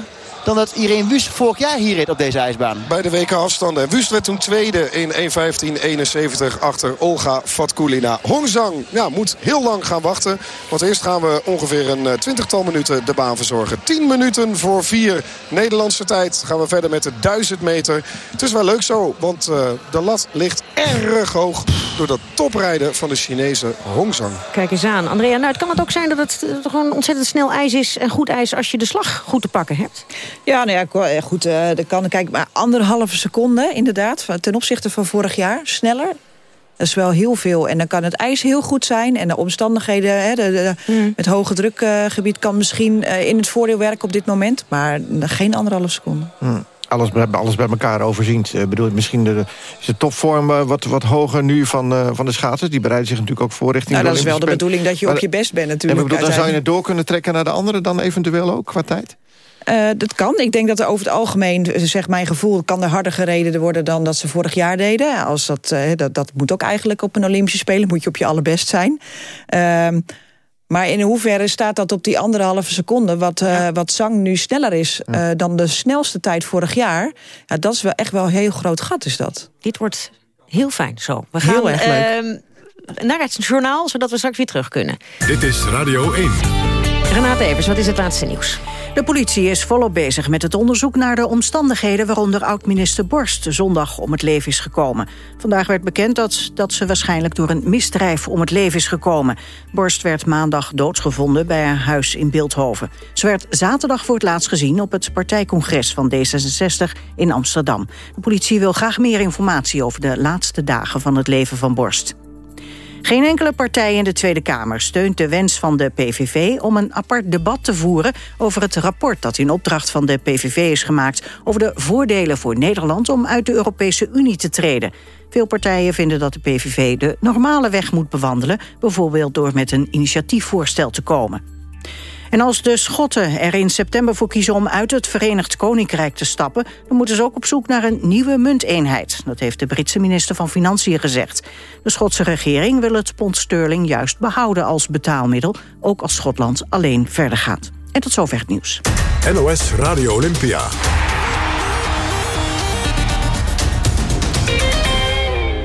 dan dat Irene Wust vorig jaar hier reed op deze ijsbaan. Bij de WK afstanden. Wust werd toen tweede in 1.15.71 achter Olga Fatkulina. Hongzang ja, moet heel lang gaan wachten. Want eerst gaan we ongeveer een twintigtal minuten de baan verzorgen. 10 minuten voor 4 Nederlandse tijd gaan we verder met de 1000 meter. Het is wel leuk zo, want uh, de lat ligt erg hoog door dat toprijden van de Chinese Hongzang. Kijk eens aan. Andrea, nou, het kan het ook zijn dat het gewoon ontzettend snel ijs is... en goed ijs als je de slag goed te pakken hebt? Ja, nou ja, goed. Uh, dat kan, kijk, maar anderhalve seconde inderdaad... ten opzichte van vorig jaar, sneller. Dat is wel heel veel. En dan kan het ijs heel goed zijn. En de omstandigheden, hè, de, hmm. het hoge drukgebied... kan misschien uh, in het voordeel werken op dit moment. Maar geen anderhalve seconde. Hmm alles, alles bij elkaar overziend. Uh, bedoel, misschien de, is de topvorm wat, wat hoger nu van, uh, van de schaatsers. Die bereiden zich natuurlijk ook voor richting nou, dat is wel de bedoeling dat je op je best bent natuurlijk. bedoel, dan zou je het door kunnen trekken naar de anderen dan eventueel ook qua tijd? Uh, dat kan. Ik denk dat er over het algemeen, zegt mijn gevoel... kan er harder gereden worden dan dat ze vorig jaar deden. Als dat, uh, dat, dat moet ook eigenlijk op een Olympische Spelen. Moet je op je allerbest zijn. Uh, maar in hoeverre staat dat op die anderhalve seconde... wat, uh, wat Zang nu sneller is uh, dan de snelste tijd vorig jaar... Ja, dat is wel echt wel een heel groot gat, is dat. Dit wordt heel fijn zo. We gaan heel erg leuk. Uh, naar het journaal, zodat we straks weer terug kunnen. Dit is Radio 1. Renate Evers, wat is het laatste nieuws? De politie is volop bezig met het onderzoek naar de omstandigheden... waaronder oud-minister Borst zondag om het leven is gekomen. Vandaag werd bekend dat, dat ze waarschijnlijk door een misdrijf om het leven is gekomen. Borst werd maandag doodsgevonden bij haar huis in Beeldhoven. Ze werd zaterdag voor het laatst gezien op het partijcongres van D66 in Amsterdam. De politie wil graag meer informatie over de laatste dagen van het leven van Borst. Geen enkele partij in de Tweede Kamer steunt de wens van de PVV... om een apart debat te voeren over het rapport dat in opdracht van de PVV is gemaakt... over de voordelen voor Nederland om uit de Europese Unie te treden. Veel partijen vinden dat de PVV de normale weg moet bewandelen... bijvoorbeeld door met een initiatiefvoorstel te komen. En als de Schotten er in september voor kiezen om uit het Verenigd Koninkrijk te stappen... dan moeten ze ook op zoek naar een nieuwe munteenheid. Dat heeft de Britse minister van Financiën gezegd. De Schotse regering wil het pond sterling juist behouden als betaalmiddel... ook als Schotland alleen verder gaat. En tot zover het nieuws. NOS Radio Olympia.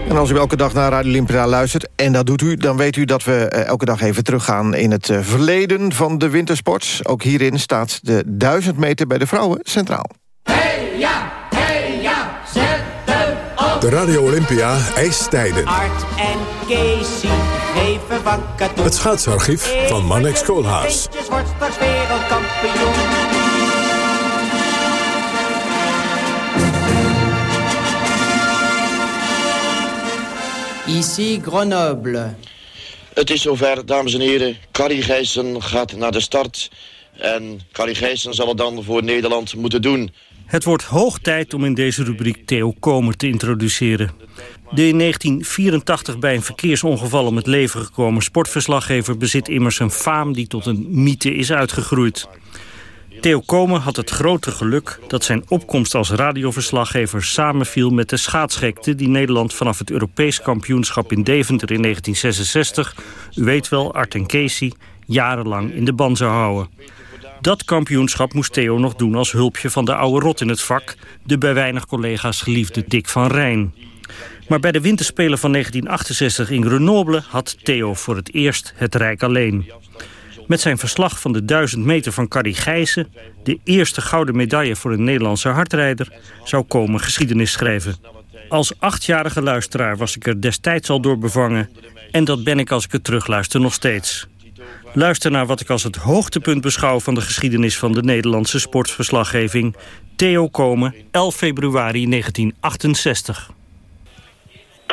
En als u elke dag naar Radio Olympia luistert, en dat doet u... dan weet u dat we eh, elke dag even teruggaan in het eh, verleden van de wintersport. Ook hierin staat de 1000 meter bij de vrouwen centraal. Hey ja, hey ja, zet hem op. De Radio Olympia ijstijden. Art en Casey geven Het schaatsarchief van Manex Koolhaas. wordt straks wereldkampioen. Ici Grenoble. Het is zover, dames en heren. Carrie Gijssen gaat naar de start. En Carrie Gijssen zal het dan voor Nederland moeten doen. Het wordt hoog tijd om in deze rubriek Theo Komer te introduceren. De in 1984 bij een verkeersongeval om het leven gekomen sportverslaggever... bezit immers een faam die tot een mythe is uitgegroeid. Theo Komen had het grote geluk dat zijn opkomst als radioverslaggever samenviel met de schaatsgekte die Nederland vanaf het Europees kampioenschap in Deventer in 1966, u weet wel, Art en Casey, jarenlang in de ban zou houden. Dat kampioenschap moest Theo nog doen als hulpje van de oude rot in het vak, de bij weinig collega's geliefde Dick van Rijn. Maar bij de winterspelen van 1968 in Grenoble had Theo voor het eerst het Rijk alleen. Met zijn verslag van de 1000 meter van Carrie Gijssen... de eerste gouden medaille voor een Nederlandse hardrijder... zou komen geschiedenis schrijven. Als achtjarige luisteraar was ik er destijds al door bevangen... en dat ben ik als ik het terugluister nog steeds. Luister naar wat ik als het hoogtepunt beschouw... van de geschiedenis van de Nederlandse sportverslaggeving. Theo Komen, 11 februari 1968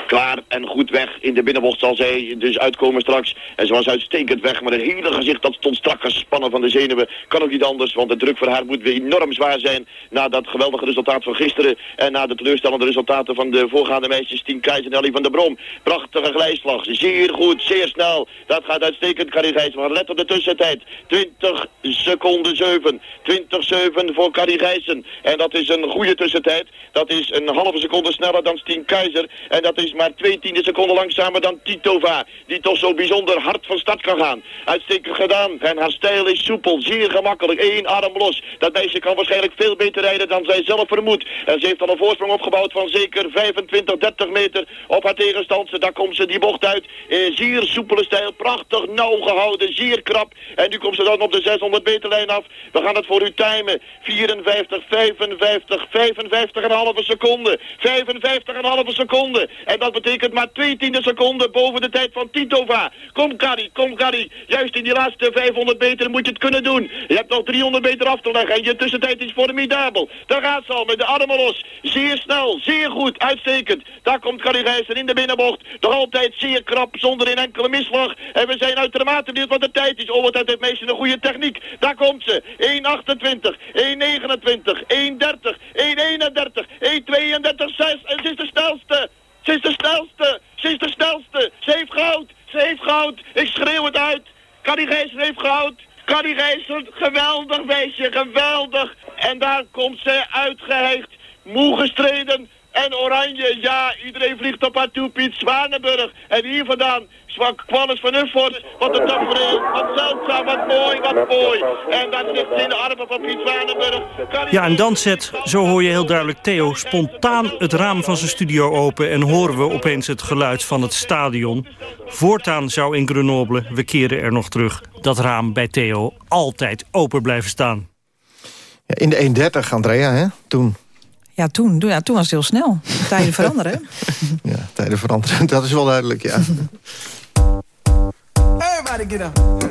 klaar en goed weg. In de binnenbocht zal zij dus uitkomen straks. En ze was uitstekend weg, maar het hele gezicht dat stond strak gespannen van de zenuwen. Kan ook niet anders, want de druk voor haar moet weer enorm zwaar zijn... na dat geweldige resultaat van gisteren... en na de teleurstellende resultaten van de voorgaande meisjes... Tien Keizer en Ellie van der Brom. Prachtige glijslag, zeer goed, zeer snel. Dat gaat uitstekend, Gijssen. Maar let op de tussentijd. 20 seconden 7. 20 7 voor Carrie Gijssen. En dat is een goede tussentijd. Dat is een halve seconde sneller dan Stien Keizer. En dat is maar twee tiende seconden langzamer dan Titova. Die toch zo bijzonder hard van start kan gaan. Uitstekend gedaan. En haar stijl is soepel, zeer gemakkelijk. Eén arm los. Dat meisje kan waarschijnlijk veel beter rijden dan zij zelf vermoedt. En ze heeft dan een voorsprong opgebouwd van zeker 25, 30 meter op haar tegenstander. Daar komt ze die bocht uit. Eh, zeer soepele stijl, prachtig nauw gehouden, zeer krap. En nu komt ze dan op de 600 meter lijn af. We gaan het voor u timen. 54, 55, 55,5 seconden. 55,5 seconden. En dat betekent maar twee tiende seconden boven de tijd van Titova. Kom Kari, kom Kari. Juist in die laatste 500 meter moet je het kunnen doen. Je hebt nog 300 meter af te leggen en je tussentijd is formidabel. Daar gaat ze al met de armen los. Zeer snel, zeer goed, uitstekend. Daar komt Kari Gijssen in de binnenbocht. Nog altijd zeer krap, zonder een enkele misslag. En we zijn uitermate benieuwd wat de tijd is. Oh, wat heeft het meisje een goede techniek. Daar komt ze. 1,28, 1,29, 1,30, 1,31, 1,32, 6. En ze is de snelste. Ze is de snelste. Ze is de snelste. Ze heeft goud. Ze heeft goud. Ik schreeuw het uit. Kari Gijssen heeft goud. Kari Gijssen, geweldig meisje, geweldig. En daar komt ze uitgeheigd, moe gestreden. En oranje, ja, iedereen vliegt op haar toe, Piet Zwanenburg. En hier vandaan, Qualis van Uffort, wat een tafereel, wat zeldzaam, wat mooi, wat mooi. En dat ligt ze in de armen van Piet Zwanenburg. Ja, en dan zet, zo hoor je heel duidelijk Theo... spontaan het raam van zijn studio open... en horen we opeens het geluid van het stadion. Voortaan zou in Grenoble, we keren er nog terug... dat raam bij Theo altijd open blijven staan. Ja, in de 1.30, Andrea, hè? toen. Ja, toen, ja, toen was het heel snel. Tijden veranderen. ja, tijden veranderen, dat is wel duidelijk, ja. Everybody get up.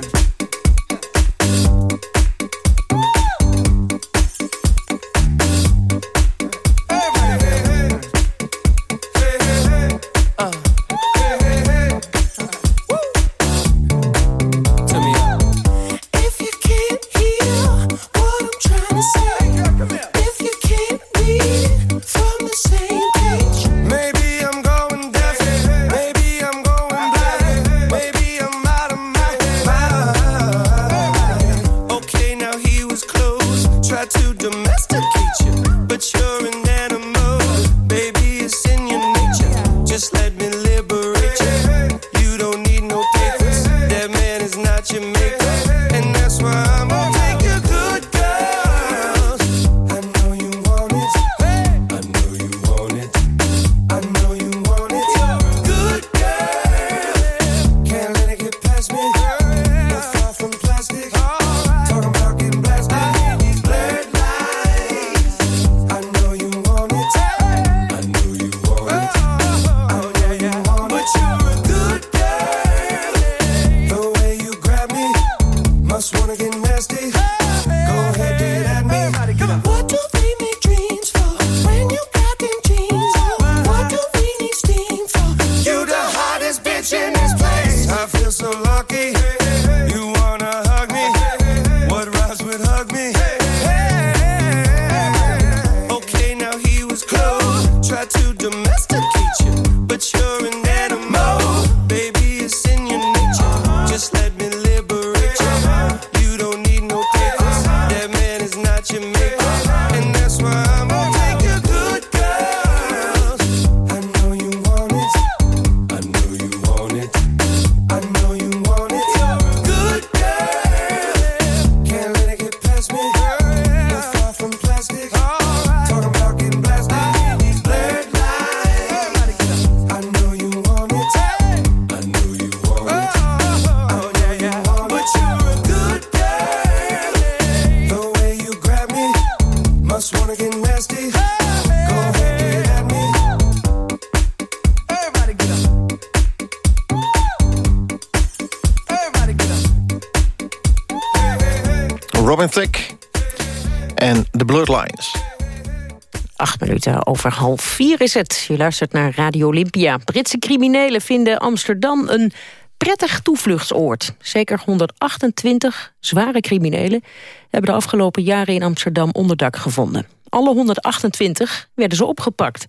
Over half vier is het. Je luistert naar Radio Olympia. Britse criminelen vinden Amsterdam een prettig toevluchtsoord. Zeker 128 zware criminelen hebben de afgelopen jaren in Amsterdam onderdak gevonden. Alle 128 werden ze opgepakt.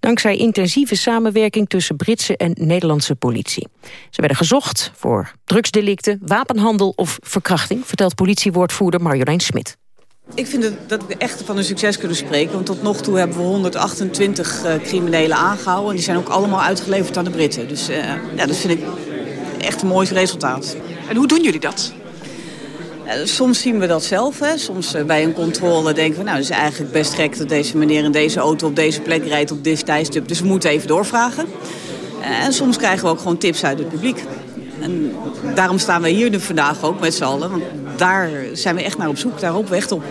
Dankzij intensieve samenwerking tussen Britse en Nederlandse politie. Ze werden gezocht voor drugsdelicten, wapenhandel of verkrachting... vertelt politiewoordvoerder Marjolein Smit. Ik vind dat we echt van een succes kunnen spreken. Want tot nog toe hebben we 128 uh, criminelen aangehouden. En die zijn ook allemaal uitgeleverd aan de Britten. Dus uh, ja, dat vind ik echt een mooi resultaat. En hoe doen jullie dat? Soms zien we dat zelf. Hè. Soms bij een controle denken we... nou, het is eigenlijk best gek dat deze meneer in deze auto op deze plek rijdt op dit tijdstip. Dus we moeten even doorvragen. En soms krijgen we ook gewoon tips uit het publiek. En daarom staan we hier nu vandaag ook met z'n allen. Want daar zijn we echt naar op zoek, daar hopen we echt op.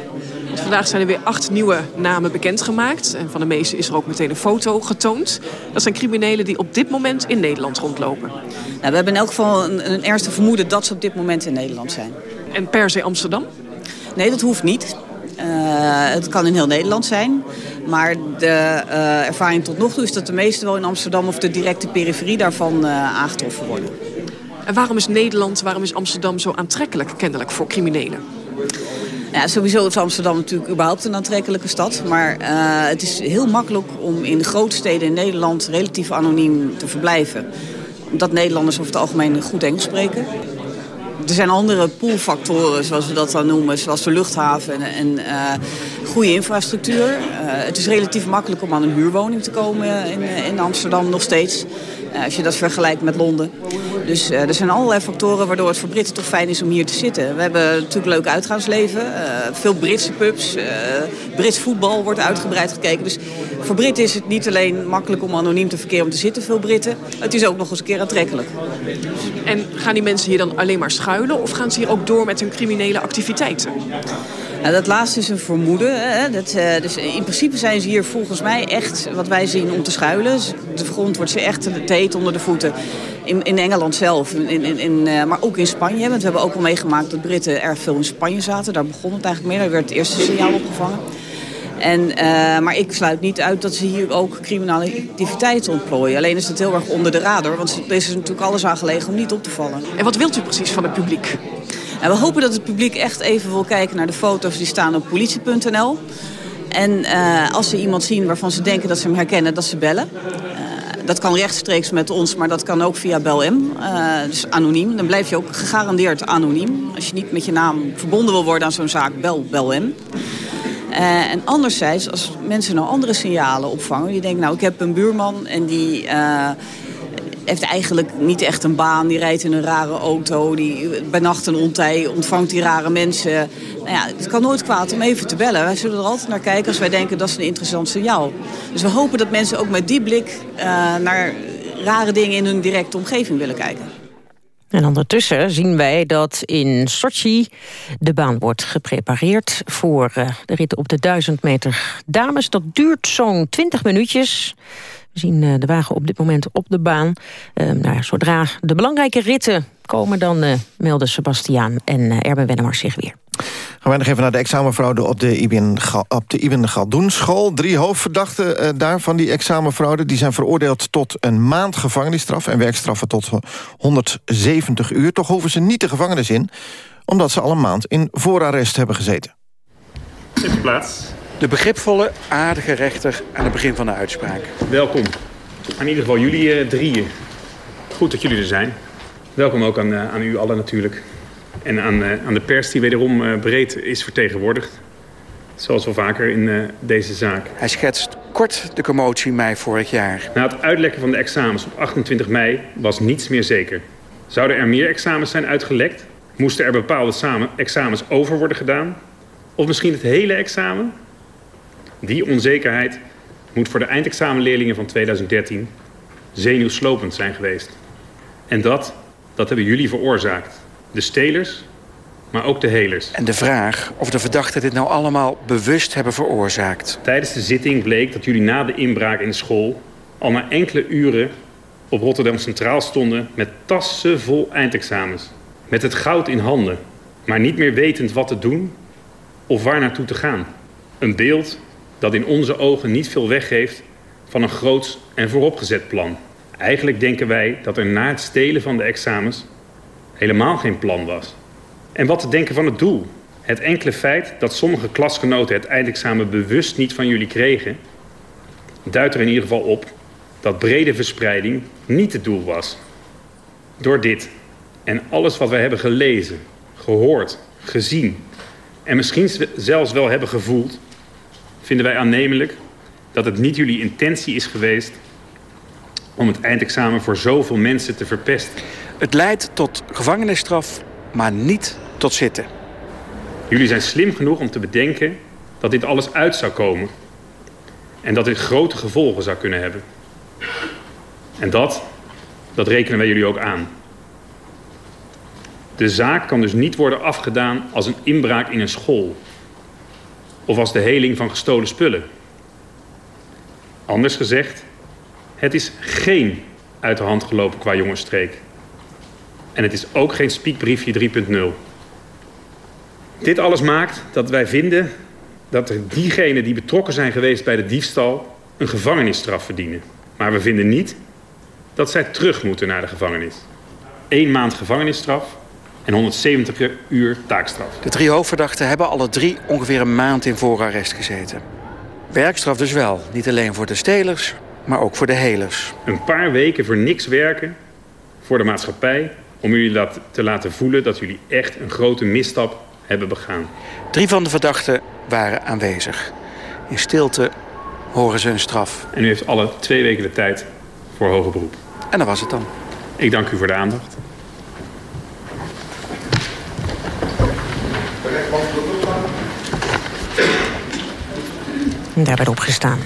Want vandaag zijn er weer acht nieuwe namen bekendgemaakt. En van de meeste is er ook meteen een foto getoond. Dat zijn criminelen die op dit moment in Nederland rondlopen. Nou, we hebben in elk geval een, een ernstig vermoeden dat ze op dit moment in Nederland zijn. En per se Amsterdam? Nee, dat hoeft niet. Uh, het kan in heel Nederland zijn. Maar de uh, ervaring tot nog toe is dat de meeste wel in Amsterdam... of de directe periferie daarvan uh, aangetroffen worden. En waarom is Nederland, waarom is Amsterdam zo aantrekkelijk kennelijk voor criminelen? Ja, sowieso is Amsterdam natuurlijk überhaupt een aantrekkelijke stad. Maar uh, het is heel makkelijk om in grote steden in Nederland relatief anoniem te verblijven. Omdat Nederlanders over het algemeen goed Engels spreken. Er zijn andere poolfactoren, zoals we dat dan noemen, zoals de luchthaven en, uh, goede infrastructuur. Uh, het is relatief makkelijk om aan een huurwoning te komen in, in Amsterdam nog steeds. Uh, als je dat vergelijkt met Londen. Dus er zijn allerlei factoren waardoor het voor Britten toch fijn is om hier te zitten. We hebben natuurlijk leuk uitgaansleven, veel Britse pubs, Brits voetbal wordt uitgebreid gekeken. Dus voor Britten is het niet alleen makkelijk om anoniem te verkeren om te zitten, veel Britten. Het is ook nog eens een keer aantrekkelijk. En gaan die mensen hier dan alleen maar schuilen of gaan ze hier ook door met hun criminele activiteiten? Nou, dat laatste is een vermoeden. Hè? Dat, uh, dus in principe zijn ze hier volgens mij echt, wat wij zien, om te schuilen. De grond wordt ze echt te heet onder de voeten. In, in Engeland zelf, in, in, uh, maar ook in Spanje. Want we hebben ook al meegemaakt dat Britten erg veel in Spanje zaten. Daar begon het eigenlijk mee. Daar werd het eerste signaal opgevangen. En, uh, maar ik sluit niet uit dat ze hier ook criminele activiteiten ontplooien. Alleen is het heel erg onder de radar. Want er is natuurlijk alles aan gelegen om niet op te vallen. En wat wilt u precies van het publiek? We hopen dat het publiek echt even wil kijken naar de foto's die staan op politie.nl. En uh, als ze iemand zien waarvan ze denken dat ze hem herkennen, dat ze bellen. Uh, dat kan rechtstreeks met ons, maar dat kan ook via BelM. Uh, dus anoniem. Dan blijf je ook gegarandeerd anoniem. Als je niet met je naam verbonden wil worden aan zo'n zaak, bel BelM. En anderzijds, als mensen nou andere signalen opvangen... die denken, nou, ik heb een buurman en die heeft eigenlijk niet echt een baan. Die rijdt in een rare auto, die bij nacht en ontij ontvangt die rare mensen. Nou ja, het kan nooit kwaad om even te bellen. Wij zullen er altijd naar kijken als wij denken dat is een interessant signaal. Dus we hopen dat mensen ook met die blik uh, naar rare dingen in hun directe omgeving willen kijken. En ondertussen zien wij dat in Sochi de baan wordt geprepareerd voor uh, de rit op de 1000 meter dames. Dat duurt zo'n 20 minuutjes. We zien uh, de wagen op dit moment op de baan. Uh, nou, zodra de belangrijke ritten komen, dan melden Sebastiaan en Erben Wennemars zich weer. Gaan wij nog even naar de examenfraude op de Ibn, op de Ibn Galdoen school. Drie hoofdverdachten uh, daar van die examenfraude... die zijn veroordeeld tot een maand gevangenisstraf... en werkstraffen tot 170 uur. Toch hoeven ze niet de gevangenis in... omdat ze al een maand in voorarrest hebben gezeten. Neem plaats. De begripvolle, aardige rechter aan het begin van de uitspraak. Welkom. Aan ieder geval jullie uh, drieën. Goed dat jullie er zijn. Welkom ook aan, uh, aan u allen natuurlijk. En aan, uh, aan de pers die wederom breed is vertegenwoordigd. Zoals wel vaker in deze zaak. Hij schetst kort de commotie mei vorig jaar. Na het uitlekken van de examens op 28 mei was niets meer zeker. Zouden er meer examens zijn uitgelekt? Moesten er bepaalde examens over worden gedaan? Of misschien het hele examen? Die onzekerheid moet voor de eindexamenleerlingen van 2013 zenuwslopend zijn geweest. En dat, dat hebben jullie veroorzaakt. De stelers, maar ook de helers. En de vraag of de verdachten dit nou allemaal bewust hebben veroorzaakt. Tijdens de zitting bleek dat jullie na de inbraak in de school... al na enkele uren op Rotterdam Centraal stonden... met tassen vol eindexamens. Met het goud in handen. Maar niet meer wetend wat te doen of waar naartoe te gaan. Een beeld dat in onze ogen niet veel weggeeft... van een groots en vooropgezet plan. Eigenlijk denken wij dat er na het stelen van de examens helemaal geen plan was. En wat te denken van het doel? Het enkele feit dat sommige klasgenoten het eindexamen bewust niet van jullie kregen, duidt er in ieder geval op dat brede verspreiding niet het doel was. Door dit en alles wat wij hebben gelezen, gehoord, gezien, en misschien zelfs wel hebben gevoeld... vinden wij aannemelijk dat het niet jullie intentie is geweest... om het eindexamen voor zoveel mensen te verpesten. Het leidt tot gevangenisstraf, maar niet tot zitten. Jullie zijn slim genoeg om te bedenken dat dit alles uit zou komen. En dat dit grote gevolgen zou kunnen hebben. En dat, dat rekenen wij jullie ook aan. De zaak kan dus niet worden afgedaan als een inbraak in een school. Of als de heling van gestolen spullen. Anders gezegd, het is geen uit de hand gelopen qua jongensstreek. En het is ook geen spiekbriefje 3.0. Dit alles maakt dat wij vinden dat diegenen die betrokken zijn geweest bij de diefstal een gevangenisstraf verdienen. Maar we vinden niet dat zij terug moeten naar de gevangenis. Eén maand gevangenisstraf en 170 uur taakstraf. De drie hoofdverdachten hebben alle drie ongeveer een maand in voorarrest gezeten. Werkstraf dus wel, niet alleen voor de stelers, maar ook voor de helers. Een paar weken voor niks werken voor de maatschappij... om jullie te laten voelen dat jullie echt een grote misstap hebben begaan. Drie van de verdachten waren aanwezig. In stilte horen ze een straf. En u heeft alle twee weken de tijd voor hoger beroep. En dat was het dan. Ik dank u voor de aandacht. Daar werd opgestaan.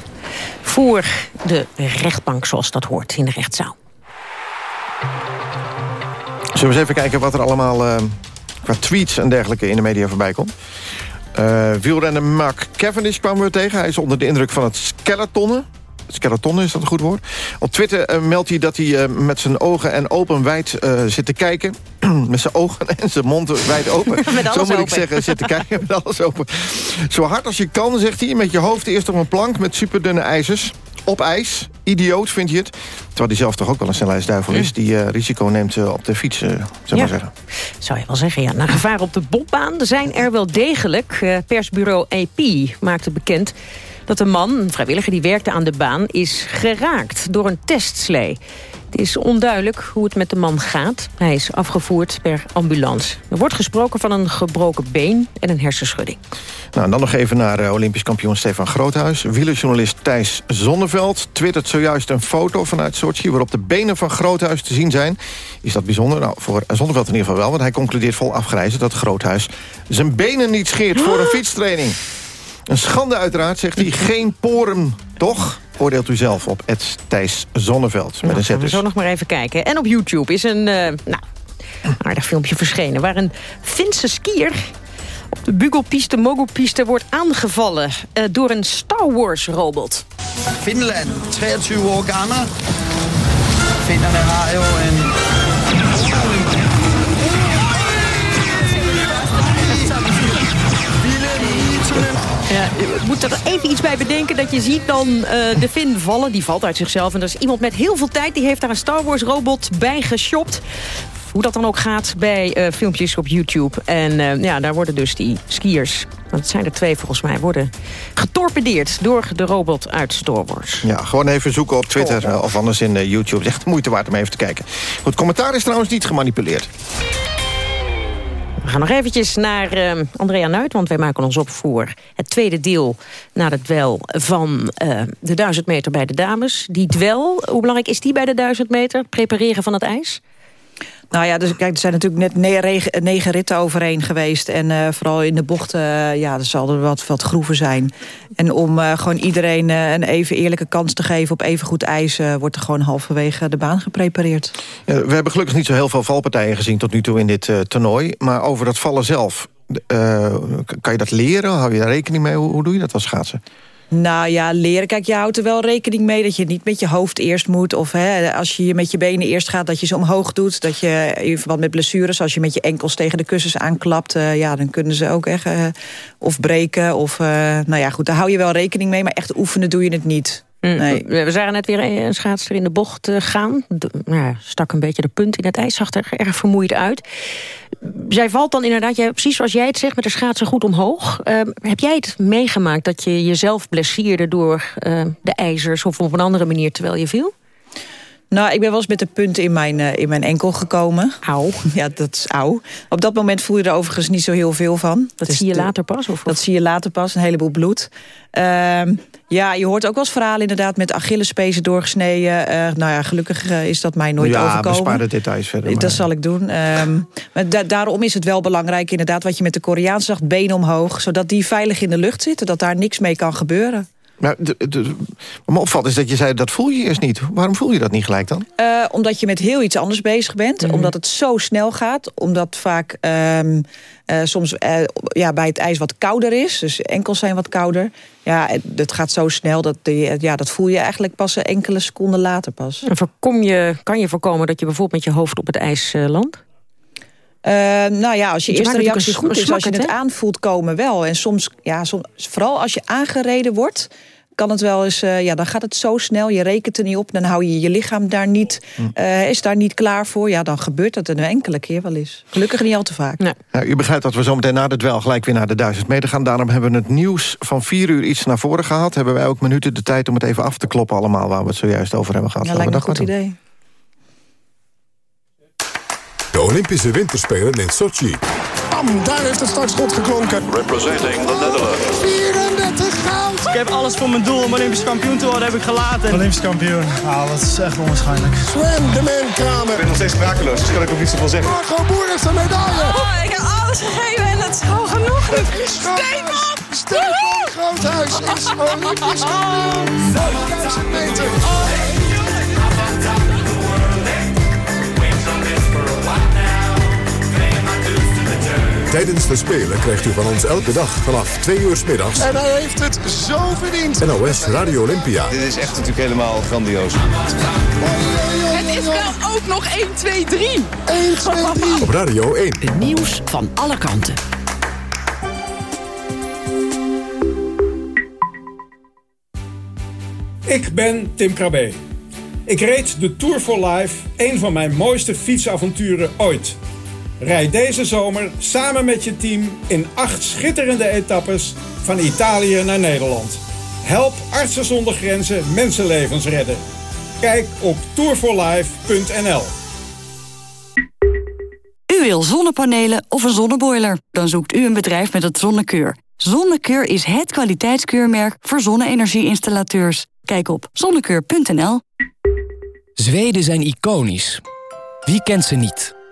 Voor de rechtbank zoals dat hoort in de rechtszaal. Zullen we eens even kijken wat er allemaal uh, qua tweets en dergelijke in de media voorbij komt? Uh, wielrenner Mark Cavendish kwamen we tegen. Hij is onder de indruk van het skeletonnen. Skeleton is dat een goed woord. Op Twitter uh, meldt hij dat hij uh, met zijn ogen en open wijd uh, zit te kijken. met zijn ogen en zijn mond wijd open. Zo moet open. ik zeggen, zit te kijken met alles open. Zo hard als je kan, zegt hij, met je hoofd eerst op een plank met superdunne ijzers. Op ijs. Idioot vind je het. Terwijl hij zelf toch ook wel een snelheidsduivel is... die uh, risico neemt uh, op de fiets, uh, maar zeggen. Zou je wel zeggen, ja. Na gevaar op de bobbaan zijn er wel degelijk. persbureau AP maakte bekend dat een man, een vrijwilliger die werkte aan de baan... is geraakt door een testslee. Het is onduidelijk hoe het met de man gaat. Hij is afgevoerd per ambulance. Er wordt gesproken van een gebroken been en een hersenschudding. Nou, en dan nog even naar uh, Olympisch kampioen Stefan Groothuis. Wielerjournalist Thijs Zonneveld twittert zojuist een foto vanuit Sochi... waarop de benen van Groothuis te zien zijn. Is dat bijzonder? Nou, voor Zonneveld in ieder geval wel... want hij concludeert vol afgrijzen dat Groothuis zijn benen niet scheert... voor een fietstraining. Een schande uiteraard, zegt hij. Geen poren, toch? Oordeelt u zelf op Ed Thijs Zonneveld. Met nou, een gaan we zo nog maar even kijken. En op YouTube is een uh, nou, aardig filmpje verschenen... waar een Finse skier op de bugelpiste, mogulpiste wordt aangevallen... Uh, door een Star Wars-robot. Finland, 23 år gammel. Finnerne har jo Ja, je moet er even iets bij bedenken dat je ziet dan uh, de Finn vallen. Die valt uit zichzelf. En er is iemand met heel veel tijd. Die heeft daar een Star Wars robot bij geshopt. Hoe dat dan ook gaat bij uh, filmpjes op YouTube. En uh, ja, daar worden dus die skiers, want het zijn er twee volgens mij... worden getorpedeerd door de robot uit Star Wars. Ja, gewoon even zoeken op Twitter oh. of anders in YouTube. Het is echt de moeite waard om even te kijken. Goed, commentaar is trouwens niet gemanipuleerd. We gaan nog eventjes naar uh, Andrea Nuit, want wij maken ons op voor het tweede deel na het dwel van uh, de 1000 meter bij de dames. Die dwel, hoe belangrijk is die bij de 1000 meter? Prepareren van het ijs? Nou ja, dus kijk, er zijn natuurlijk net negen, ritten overheen geweest. En uh, vooral in de bochten, uh, ja, er zal er wat, groeven zijn. En om uh, gewoon iedereen een even eerlijke kans te geven op even goed ijs... wordt er gewoon halverwege de baan geprepareerd. We hebben gelukkig niet zo heel veel valpartijen gezien tot nu toe in dit toernooi. Maar over dat vallen zelf, kan je dat leren? Hou je daar rekening mee? Hoe, hoe doe je dat als schaatsen? Nou ja, leren. Kijk, je houdt er wel rekening mee dat je niet met je hoofd eerst moet. Of hè, als je met je benen eerst gaat, dat je ze omhoog doet. Dat je in verband met blessures, als je met je enkels tegen de kussens aanklapt... Uh, ja, dan kunnen ze ook echt uh, of breken. Of, uh, nou ja, goed, daar hou je wel rekening mee. Maar echt oefenen doe je het niet. Mm. Nee. We zagen net weer een schaatser in de bocht uh, gaan. De, nou, stak een beetje de punt in het ijs, zag er erg vermoeid uit. Zij valt dan inderdaad, jij, precies zoals jij het zegt, met de schaatsen goed omhoog. Uh, heb jij het meegemaakt dat je jezelf blesseerde door uh, de ijzers... of op een andere manier terwijl je viel? Nou, ik ben wel eens met de punt in mijn, uh, in mijn enkel gekomen. Auw. Ja, dat is auw. Op dat moment voel je er overigens niet zo heel veel van. Dat dus zie je de, later pas? Of? Dat zie je later pas, een heleboel bloed. Uh, ja, je hoort ook wel eens verhalen inderdaad met Achillespezen doorgesneden. Uh, nou ja, gelukkig uh, is dat mij nooit ja, overkomen. Ja, bespaar de details verder. Maar. Dat zal ik doen. Um, maar da daarom is het wel belangrijk inderdaad wat je met de Koreaanse zegt, benen omhoog. Zodat die veilig in de lucht zitten, dat daar niks mee kan gebeuren. Maar de, de, wat me opvalt is dat je zei, dat voel je eerst niet. Waarom voel je dat niet gelijk dan? Uh, omdat je met heel iets anders bezig bent. Mm. Omdat het zo snel gaat. Omdat vaak um, uh, soms uh, ja, bij het ijs wat kouder is. Dus enkels zijn wat kouder. Ja, het gaat zo snel, dat, ja, dat voel je eigenlijk pas enkele seconden later pas. En voorkom je, kan je voorkomen dat je bijvoorbeeld met je hoofd op het ijs landt? Uh, nou ja, als je, je eerste reactie goed is, als je het aanvoelt komen wel. En soms, ja, soms, vooral als je aangereden wordt, kan het wel eens, uh, ja, dan gaat het zo snel, je rekent er niet op, dan hou je je lichaam daar niet, uh, is daar niet klaar voor. Ja, dan gebeurt dat een enkele keer wel eens. Gelukkig niet al te vaak. Nee. Nou, u begrijpt dat we zo meteen na de dwel gelijk weer naar de duizend meter gaan. Daarom hebben we het nieuws van vier uur iets naar voren gehaald. Hebben wij ook minuten de tijd om het even af te kloppen allemaal, waar we het zojuist over hebben gehad. Ja, lijkt me een goed idee. De Olympische Winterspelen in Sochi. Bam, daar heeft het startschot geklonken. Representing the Netherlands. 34 goud. Ik heb alles voor mijn doel om Olympisch kampioen te worden, heb ik gelaten. Olympisch kampioen, ah, dat is echt onwaarschijnlijk. Sven de Man Kramer. Ik ben nog steeds sprakeloos, dus kan ik ook niet zoveel zeggen. Marco Boer heeft een medaille. Oh, ik heb alles gegeven en dat is gewoon genoeg. Stefan! Stefan Groothuis is Olympisch kampioen. 5000 meter. Tijdens de Spelen krijgt u van ons elke dag vanaf 2 uur s middags... En hij heeft het zo verdiend. NOS Radio Olympia. Dit is echt natuurlijk helemaal grandioos. Het is wel ook nog 1, 2, 3. 1, 2, 3. Op Radio 1. Het nieuws van alle kanten. Ik ben Tim Krabbe. Ik reed de Tour for Life, een van mijn mooiste fietsavonturen ooit. Rijd deze zomer samen met je team in acht schitterende etappes van Italië naar Nederland. Help Artsen zonder Grenzen mensenlevens redden. Kijk op tourforlife.nl. U wil zonnepanelen of een zonneboiler? Dan zoekt u een bedrijf met het Zonnekeur. Zonnekeur is het kwaliteitskeurmerk voor zonne-energie-installateurs. Kijk op zonnekeur.nl. Zweden zijn iconisch. Wie kent ze niet?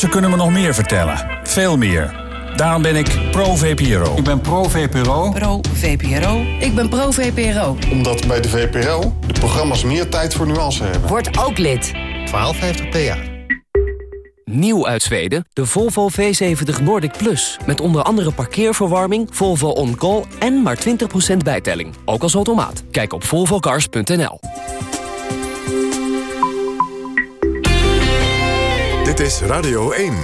Ze kunnen me nog meer vertellen. Veel meer. Daarom ben ik pro-VPRO. Ik ben pro-VPRO. Pro-VPRO. Ik ben pro-VPRO. Omdat bij de VPRO de programma's meer tijd voor nuance hebben. Word ook lid. 1250 PA. Nieuw uit Zweden, de Volvo V70 Nordic Plus. Met onder andere parkeerverwarming, Volvo On Call en maar 20% bijtelling. Ook als automaat. Kijk op volvocars.nl. Dit is Radio 1.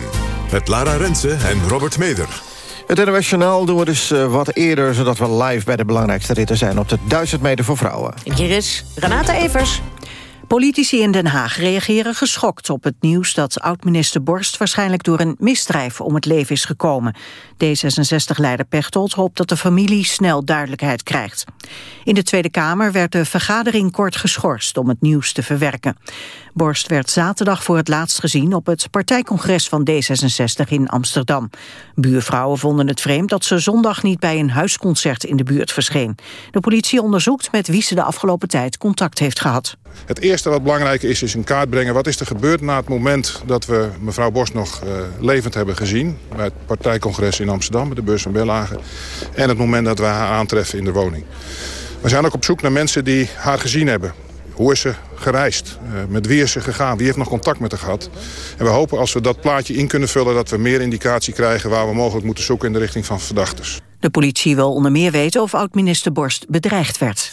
Met Lara Rensen en Robert Meder. Het NOS Journaal doen we dus uh, wat eerder... zodat we live bij de belangrijkste ritten zijn... op de 1000 meter voor vrouwen. Hier is Renate Evers. Politici in Den Haag reageren geschokt op het nieuws dat oud-minister Borst waarschijnlijk door een misdrijf om het leven is gekomen. D66-leider Pechtold hoopt dat de familie snel duidelijkheid krijgt. In de Tweede Kamer werd de vergadering kort geschorst om het nieuws te verwerken. Borst werd zaterdag voor het laatst gezien op het partijcongres van D66 in Amsterdam. Buurvrouwen vonden het vreemd dat ze zondag niet bij een huisconcert in de buurt verscheen. De politie onderzoekt met wie ze de afgelopen tijd contact heeft gehad. Het eerste wat belangrijk is, is in kaart brengen... wat is er gebeurd na het moment dat we mevrouw Borst nog uh, levend hebben gezien... bij het partijcongres in Amsterdam, bij de beurs van Bellagen... en het moment dat we haar aantreffen in de woning. We zijn ook op zoek naar mensen die haar gezien hebben. Hoe is ze gereisd? Uh, met wie is ze gegaan? Wie heeft nog contact met haar gehad? En we hopen als we dat plaatje in kunnen vullen... dat we meer indicatie krijgen waar we mogelijk moeten zoeken... in de richting van verdachten. De politie wil onder meer weten of oud-minister Borst bedreigd werd.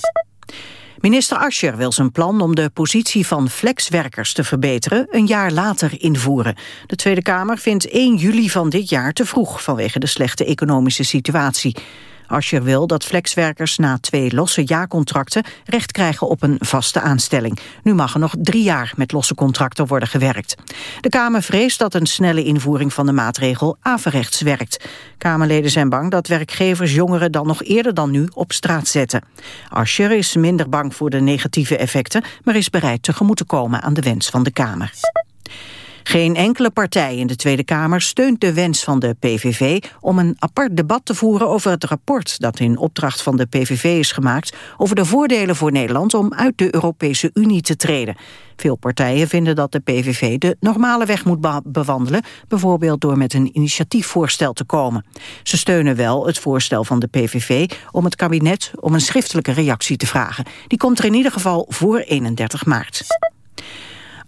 Minister Ascher wil zijn plan om de positie van flexwerkers te verbeteren een jaar later invoeren. De Tweede Kamer vindt 1 juli van dit jaar te vroeg vanwege de slechte economische situatie. Ascher wil dat flexwerkers na twee losse jaarcontracten recht krijgen op een vaste aanstelling. Nu mag er nog drie jaar met losse contracten worden gewerkt. De Kamer vreest dat een snelle invoering van de maatregel averechts werkt. Kamerleden zijn bang dat werkgevers jongeren dan nog eerder dan nu op straat zetten. Ascher is minder bang voor de negatieve effecten, maar is bereid tegemoet te komen aan de wens van de Kamer. Geen enkele partij in de Tweede Kamer steunt de wens van de PVV om een apart debat te voeren over het rapport dat in opdracht van de PVV is gemaakt over de voordelen voor Nederland om uit de Europese Unie te treden. Veel partijen vinden dat de PVV de normale weg moet bewandelen, bijvoorbeeld door met een initiatiefvoorstel te komen. Ze steunen wel het voorstel van de PVV om het kabinet om een schriftelijke reactie te vragen. Die komt er in ieder geval voor 31 maart.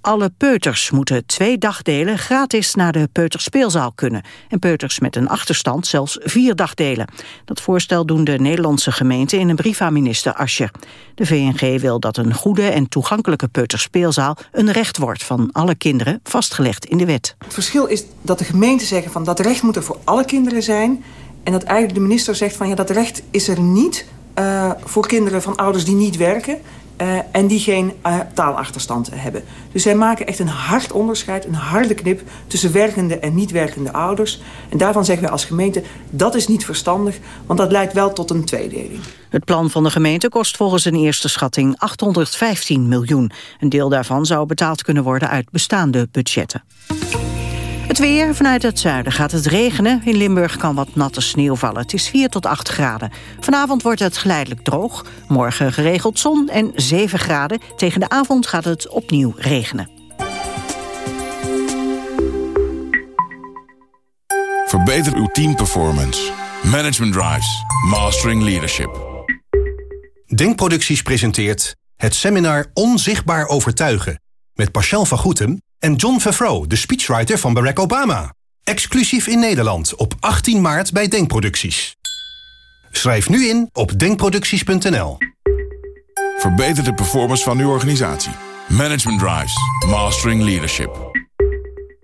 Alle peuters moeten twee dagdelen gratis naar de peuterspeelzaal kunnen. En peuters met een achterstand zelfs vier dagdelen. Dat voorstel doen de Nederlandse gemeenten in een brief aan minister Ascher. De VNG wil dat een goede en toegankelijke peuterspeelzaal een recht wordt van alle kinderen, vastgelegd in de wet. Het verschil is dat de gemeenten zeggen van dat recht moet er voor alle kinderen zijn. En dat eigenlijk de minister zegt van ja dat recht is er niet uh, voor kinderen van ouders die niet werken. Uh, en die geen uh, taalachterstand hebben. Dus zij maken echt een hard onderscheid, een harde knip... tussen werkende en niet werkende ouders. En daarvan zeggen wij als gemeente, dat is niet verstandig... want dat leidt wel tot een tweedeling. Het plan van de gemeente kost volgens een eerste schatting 815 miljoen. Een deel daarvan zou betaald kunnen worden uit bestaande budgetten. Het weer. Vanuit het zuiden gaat het regenen. In Limburg kan wat natte sneeuw vallen. Het is 4 tot 8 graden. Vanavond wordt het geleidelijk droog. Morgen geregeld zon en 7 graden. Tegen de avond gaat het opnieuw regenen. Verbeter uw teamperformance. Management Drives. Mastering Leadership. Denkproducties presenteert het seminar Onzichtbaar Overtuigen... met Pascal van Goetem en John Favreau, de speechwriter van Barack Obama. Exclusief in Nederland op 18 maart bij Denkproducties. Schrijf nu in op denkproducties.nl. Verbeter de performance van uw organisatie. Management Drives. Mastering Leadership.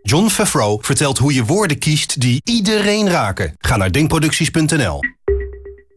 John Favreau vertelt hoe je woorden kiest die iedereen raken. Ga naar denkproducties.nl.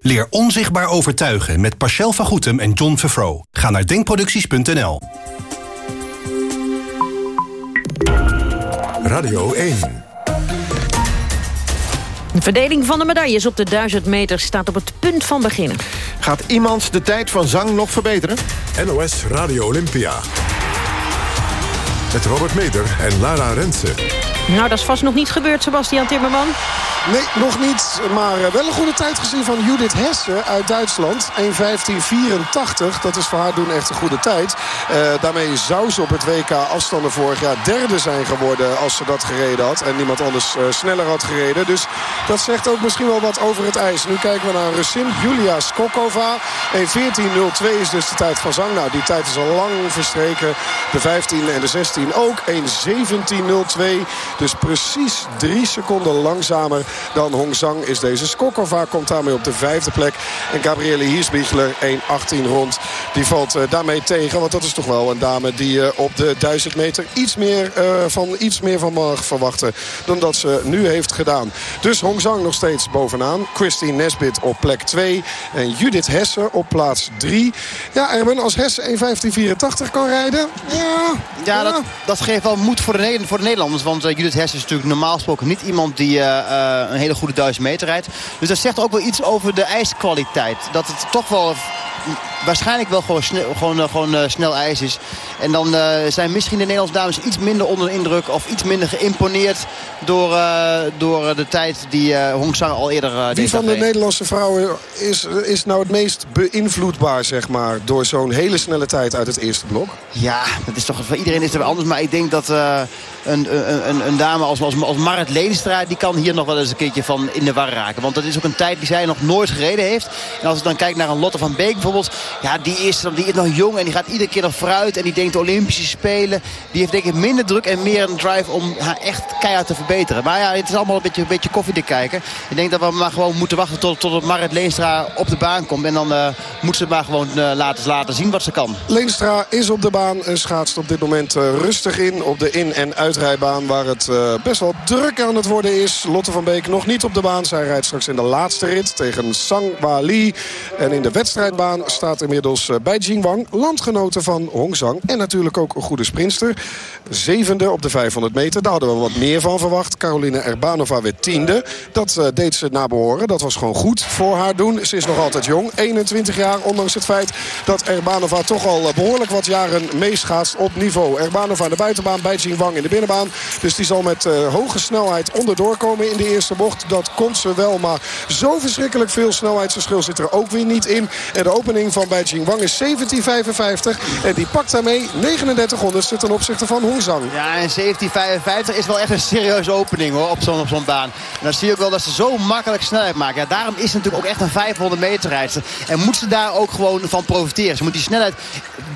Leer onzichtbaar overtuigen met Pascal van Goetem en John Vervro. Ga naar denkproducties.nl. Radio 1. De verdeling van de medailles op de 1000 meter staat op het punt van beginnen. Gaat iemand de tijd van zang nog verbeteren? NOS Radio Olympia. Met Robert Meter en Lara Rensen. Nou, dat is vast nog niet gebeurd, Sebastian Timmerman. Nee, nog niet. Maar eh, wel een goede tijd gezien van Judith Hesse uit Duitsland. 1.15.84. Dat is voor haar doen echt een goede tijd. Uh, daarmee zou ze op het WK afstanden vorig jaar derde zijn geworden... als ze dat gereden had. En niemand anders uh, sneller had gereden. Dus dat zegt ook misschien wel wat over het ijs. Nu kijken we naar Russin Julia Skokova. 1.14.02 is dus de tijd van Zang. Nou, die tijd is al lang verstreken. De 15 en de 16 ook. 1.17.02. Dus precies drie seconden langzamer dan Hong Zhang is deze Skokova. Komt daarmee op de vijfde plek. En Gabriele Hirsbichler 1.18 rond. Die valt uh, daarmee tegen. Want dat is toch wel een dame die uh, op de 1000 meter iets meer, uh, van, iets meer van mag verwachten. Dan dat ze nu heeft gedaan. Dus Hong Zhang nog steeds bovenaan. Christine Nesbit op plek 2. En Judith Hesse op plaats 3. Ja, Erben, als Hesse 1.15.84 kan rijden. Ja, ja, Dat, dat geeft wel moed voor de, voor de Nederlanders. Want Judith Hesse is natuurlijk normaal gesproken niet iemand die een hele goede duizend meter rijdt. Dus dat zegt ook wel iets over de ijskwaliteit. Dat het toch wel waarschijnlijk wel gewoon, snel, gewoon, gewoon snel ijs is. En dan zijn misschien de Nederlandse dames iets minder onder de indruk... of iets minder geïmponeerd door, door de tijd die Hong Sang al eerder Wie van de Nederlandse vrouwen is, is nou het meest beïnvloedbaar, zeg maar... door zo'n hele snelle tijd uit het eerste blok? Ja, dat is toch, voor iedereen is er anders. Maar ik denk dat uh, een, een, een, dame als, als, als Marit Leenstra... die kan hier nog wel eens een keertje van in de war raken. Want dat is ook een tijd die zij nog nooit gereden heeft. En als ik dan kijk naar een Lotte van Beek bijvoorbeeld... ja, die is, die is nog jong en die gaat iedere keer nog vooruit. En die denkt de Olympische Spelen. Die heeft denk ik minder druk en meer een drive om haar echt keihard te verbeteren. Maar ja, het is allemaal een beetje, een beetje koffiedik kijken. Ik denk dat we maar gewoon moeten wachten tot, tot Marit Leenstra op de baan komt. En dan uh, moet ze maar gewoon uh, laten, laten zien wat ze kan. Leenstra is op de baan en schaatst op dit moment uh, rustig in op de in- en uitrijbaan. Waar het best wel druk aan het worden is. Lotte van Beek nog niet op de baan. Zij rijdt straks in de laatste rit tegen Sang Wali. En in de wedstrijdbaan staat inmiddels bij Jingwang. Landgenoten van Hong Sang. En natuurlijk ook een goede sprinster. Zevende op de 500 meter. Daar hadden we wat meer van verwacht. Caroline Erbanova werd tiende. Dat deed ze na behoren. Dat was gewoon goed voor haar doen. Ze is nog altijd jong. 21 jaar. Ondanks het feit dat Erbanova toch al behoorlijk wat jaren meeschaatst op niveau. Erbanova aan de buitenbaan bij Wang in de binnenbaan. Dus die zal met hoge snelheid onderdoor komen in de eerste bocht. Dat komt ze wel, maar zo verschrikkelijk veel snelheidsverschil zit er ook weer niet in. En de opening van bij Wang is 17.55. En die pakt daarmee 39 honderdste ten opzichte van Hongzang. Ja, en 17.55 is wel echt een serieuze opening hoor, op zo'n op baan. En dan zie je ook wel dat ze zo makkelijk snelheid maken. Ja, daarom is het natuurlijk ook echt een 500 meter rijdster. En moet ze daar ook gewoon van profiteren. Ze moet die snelheid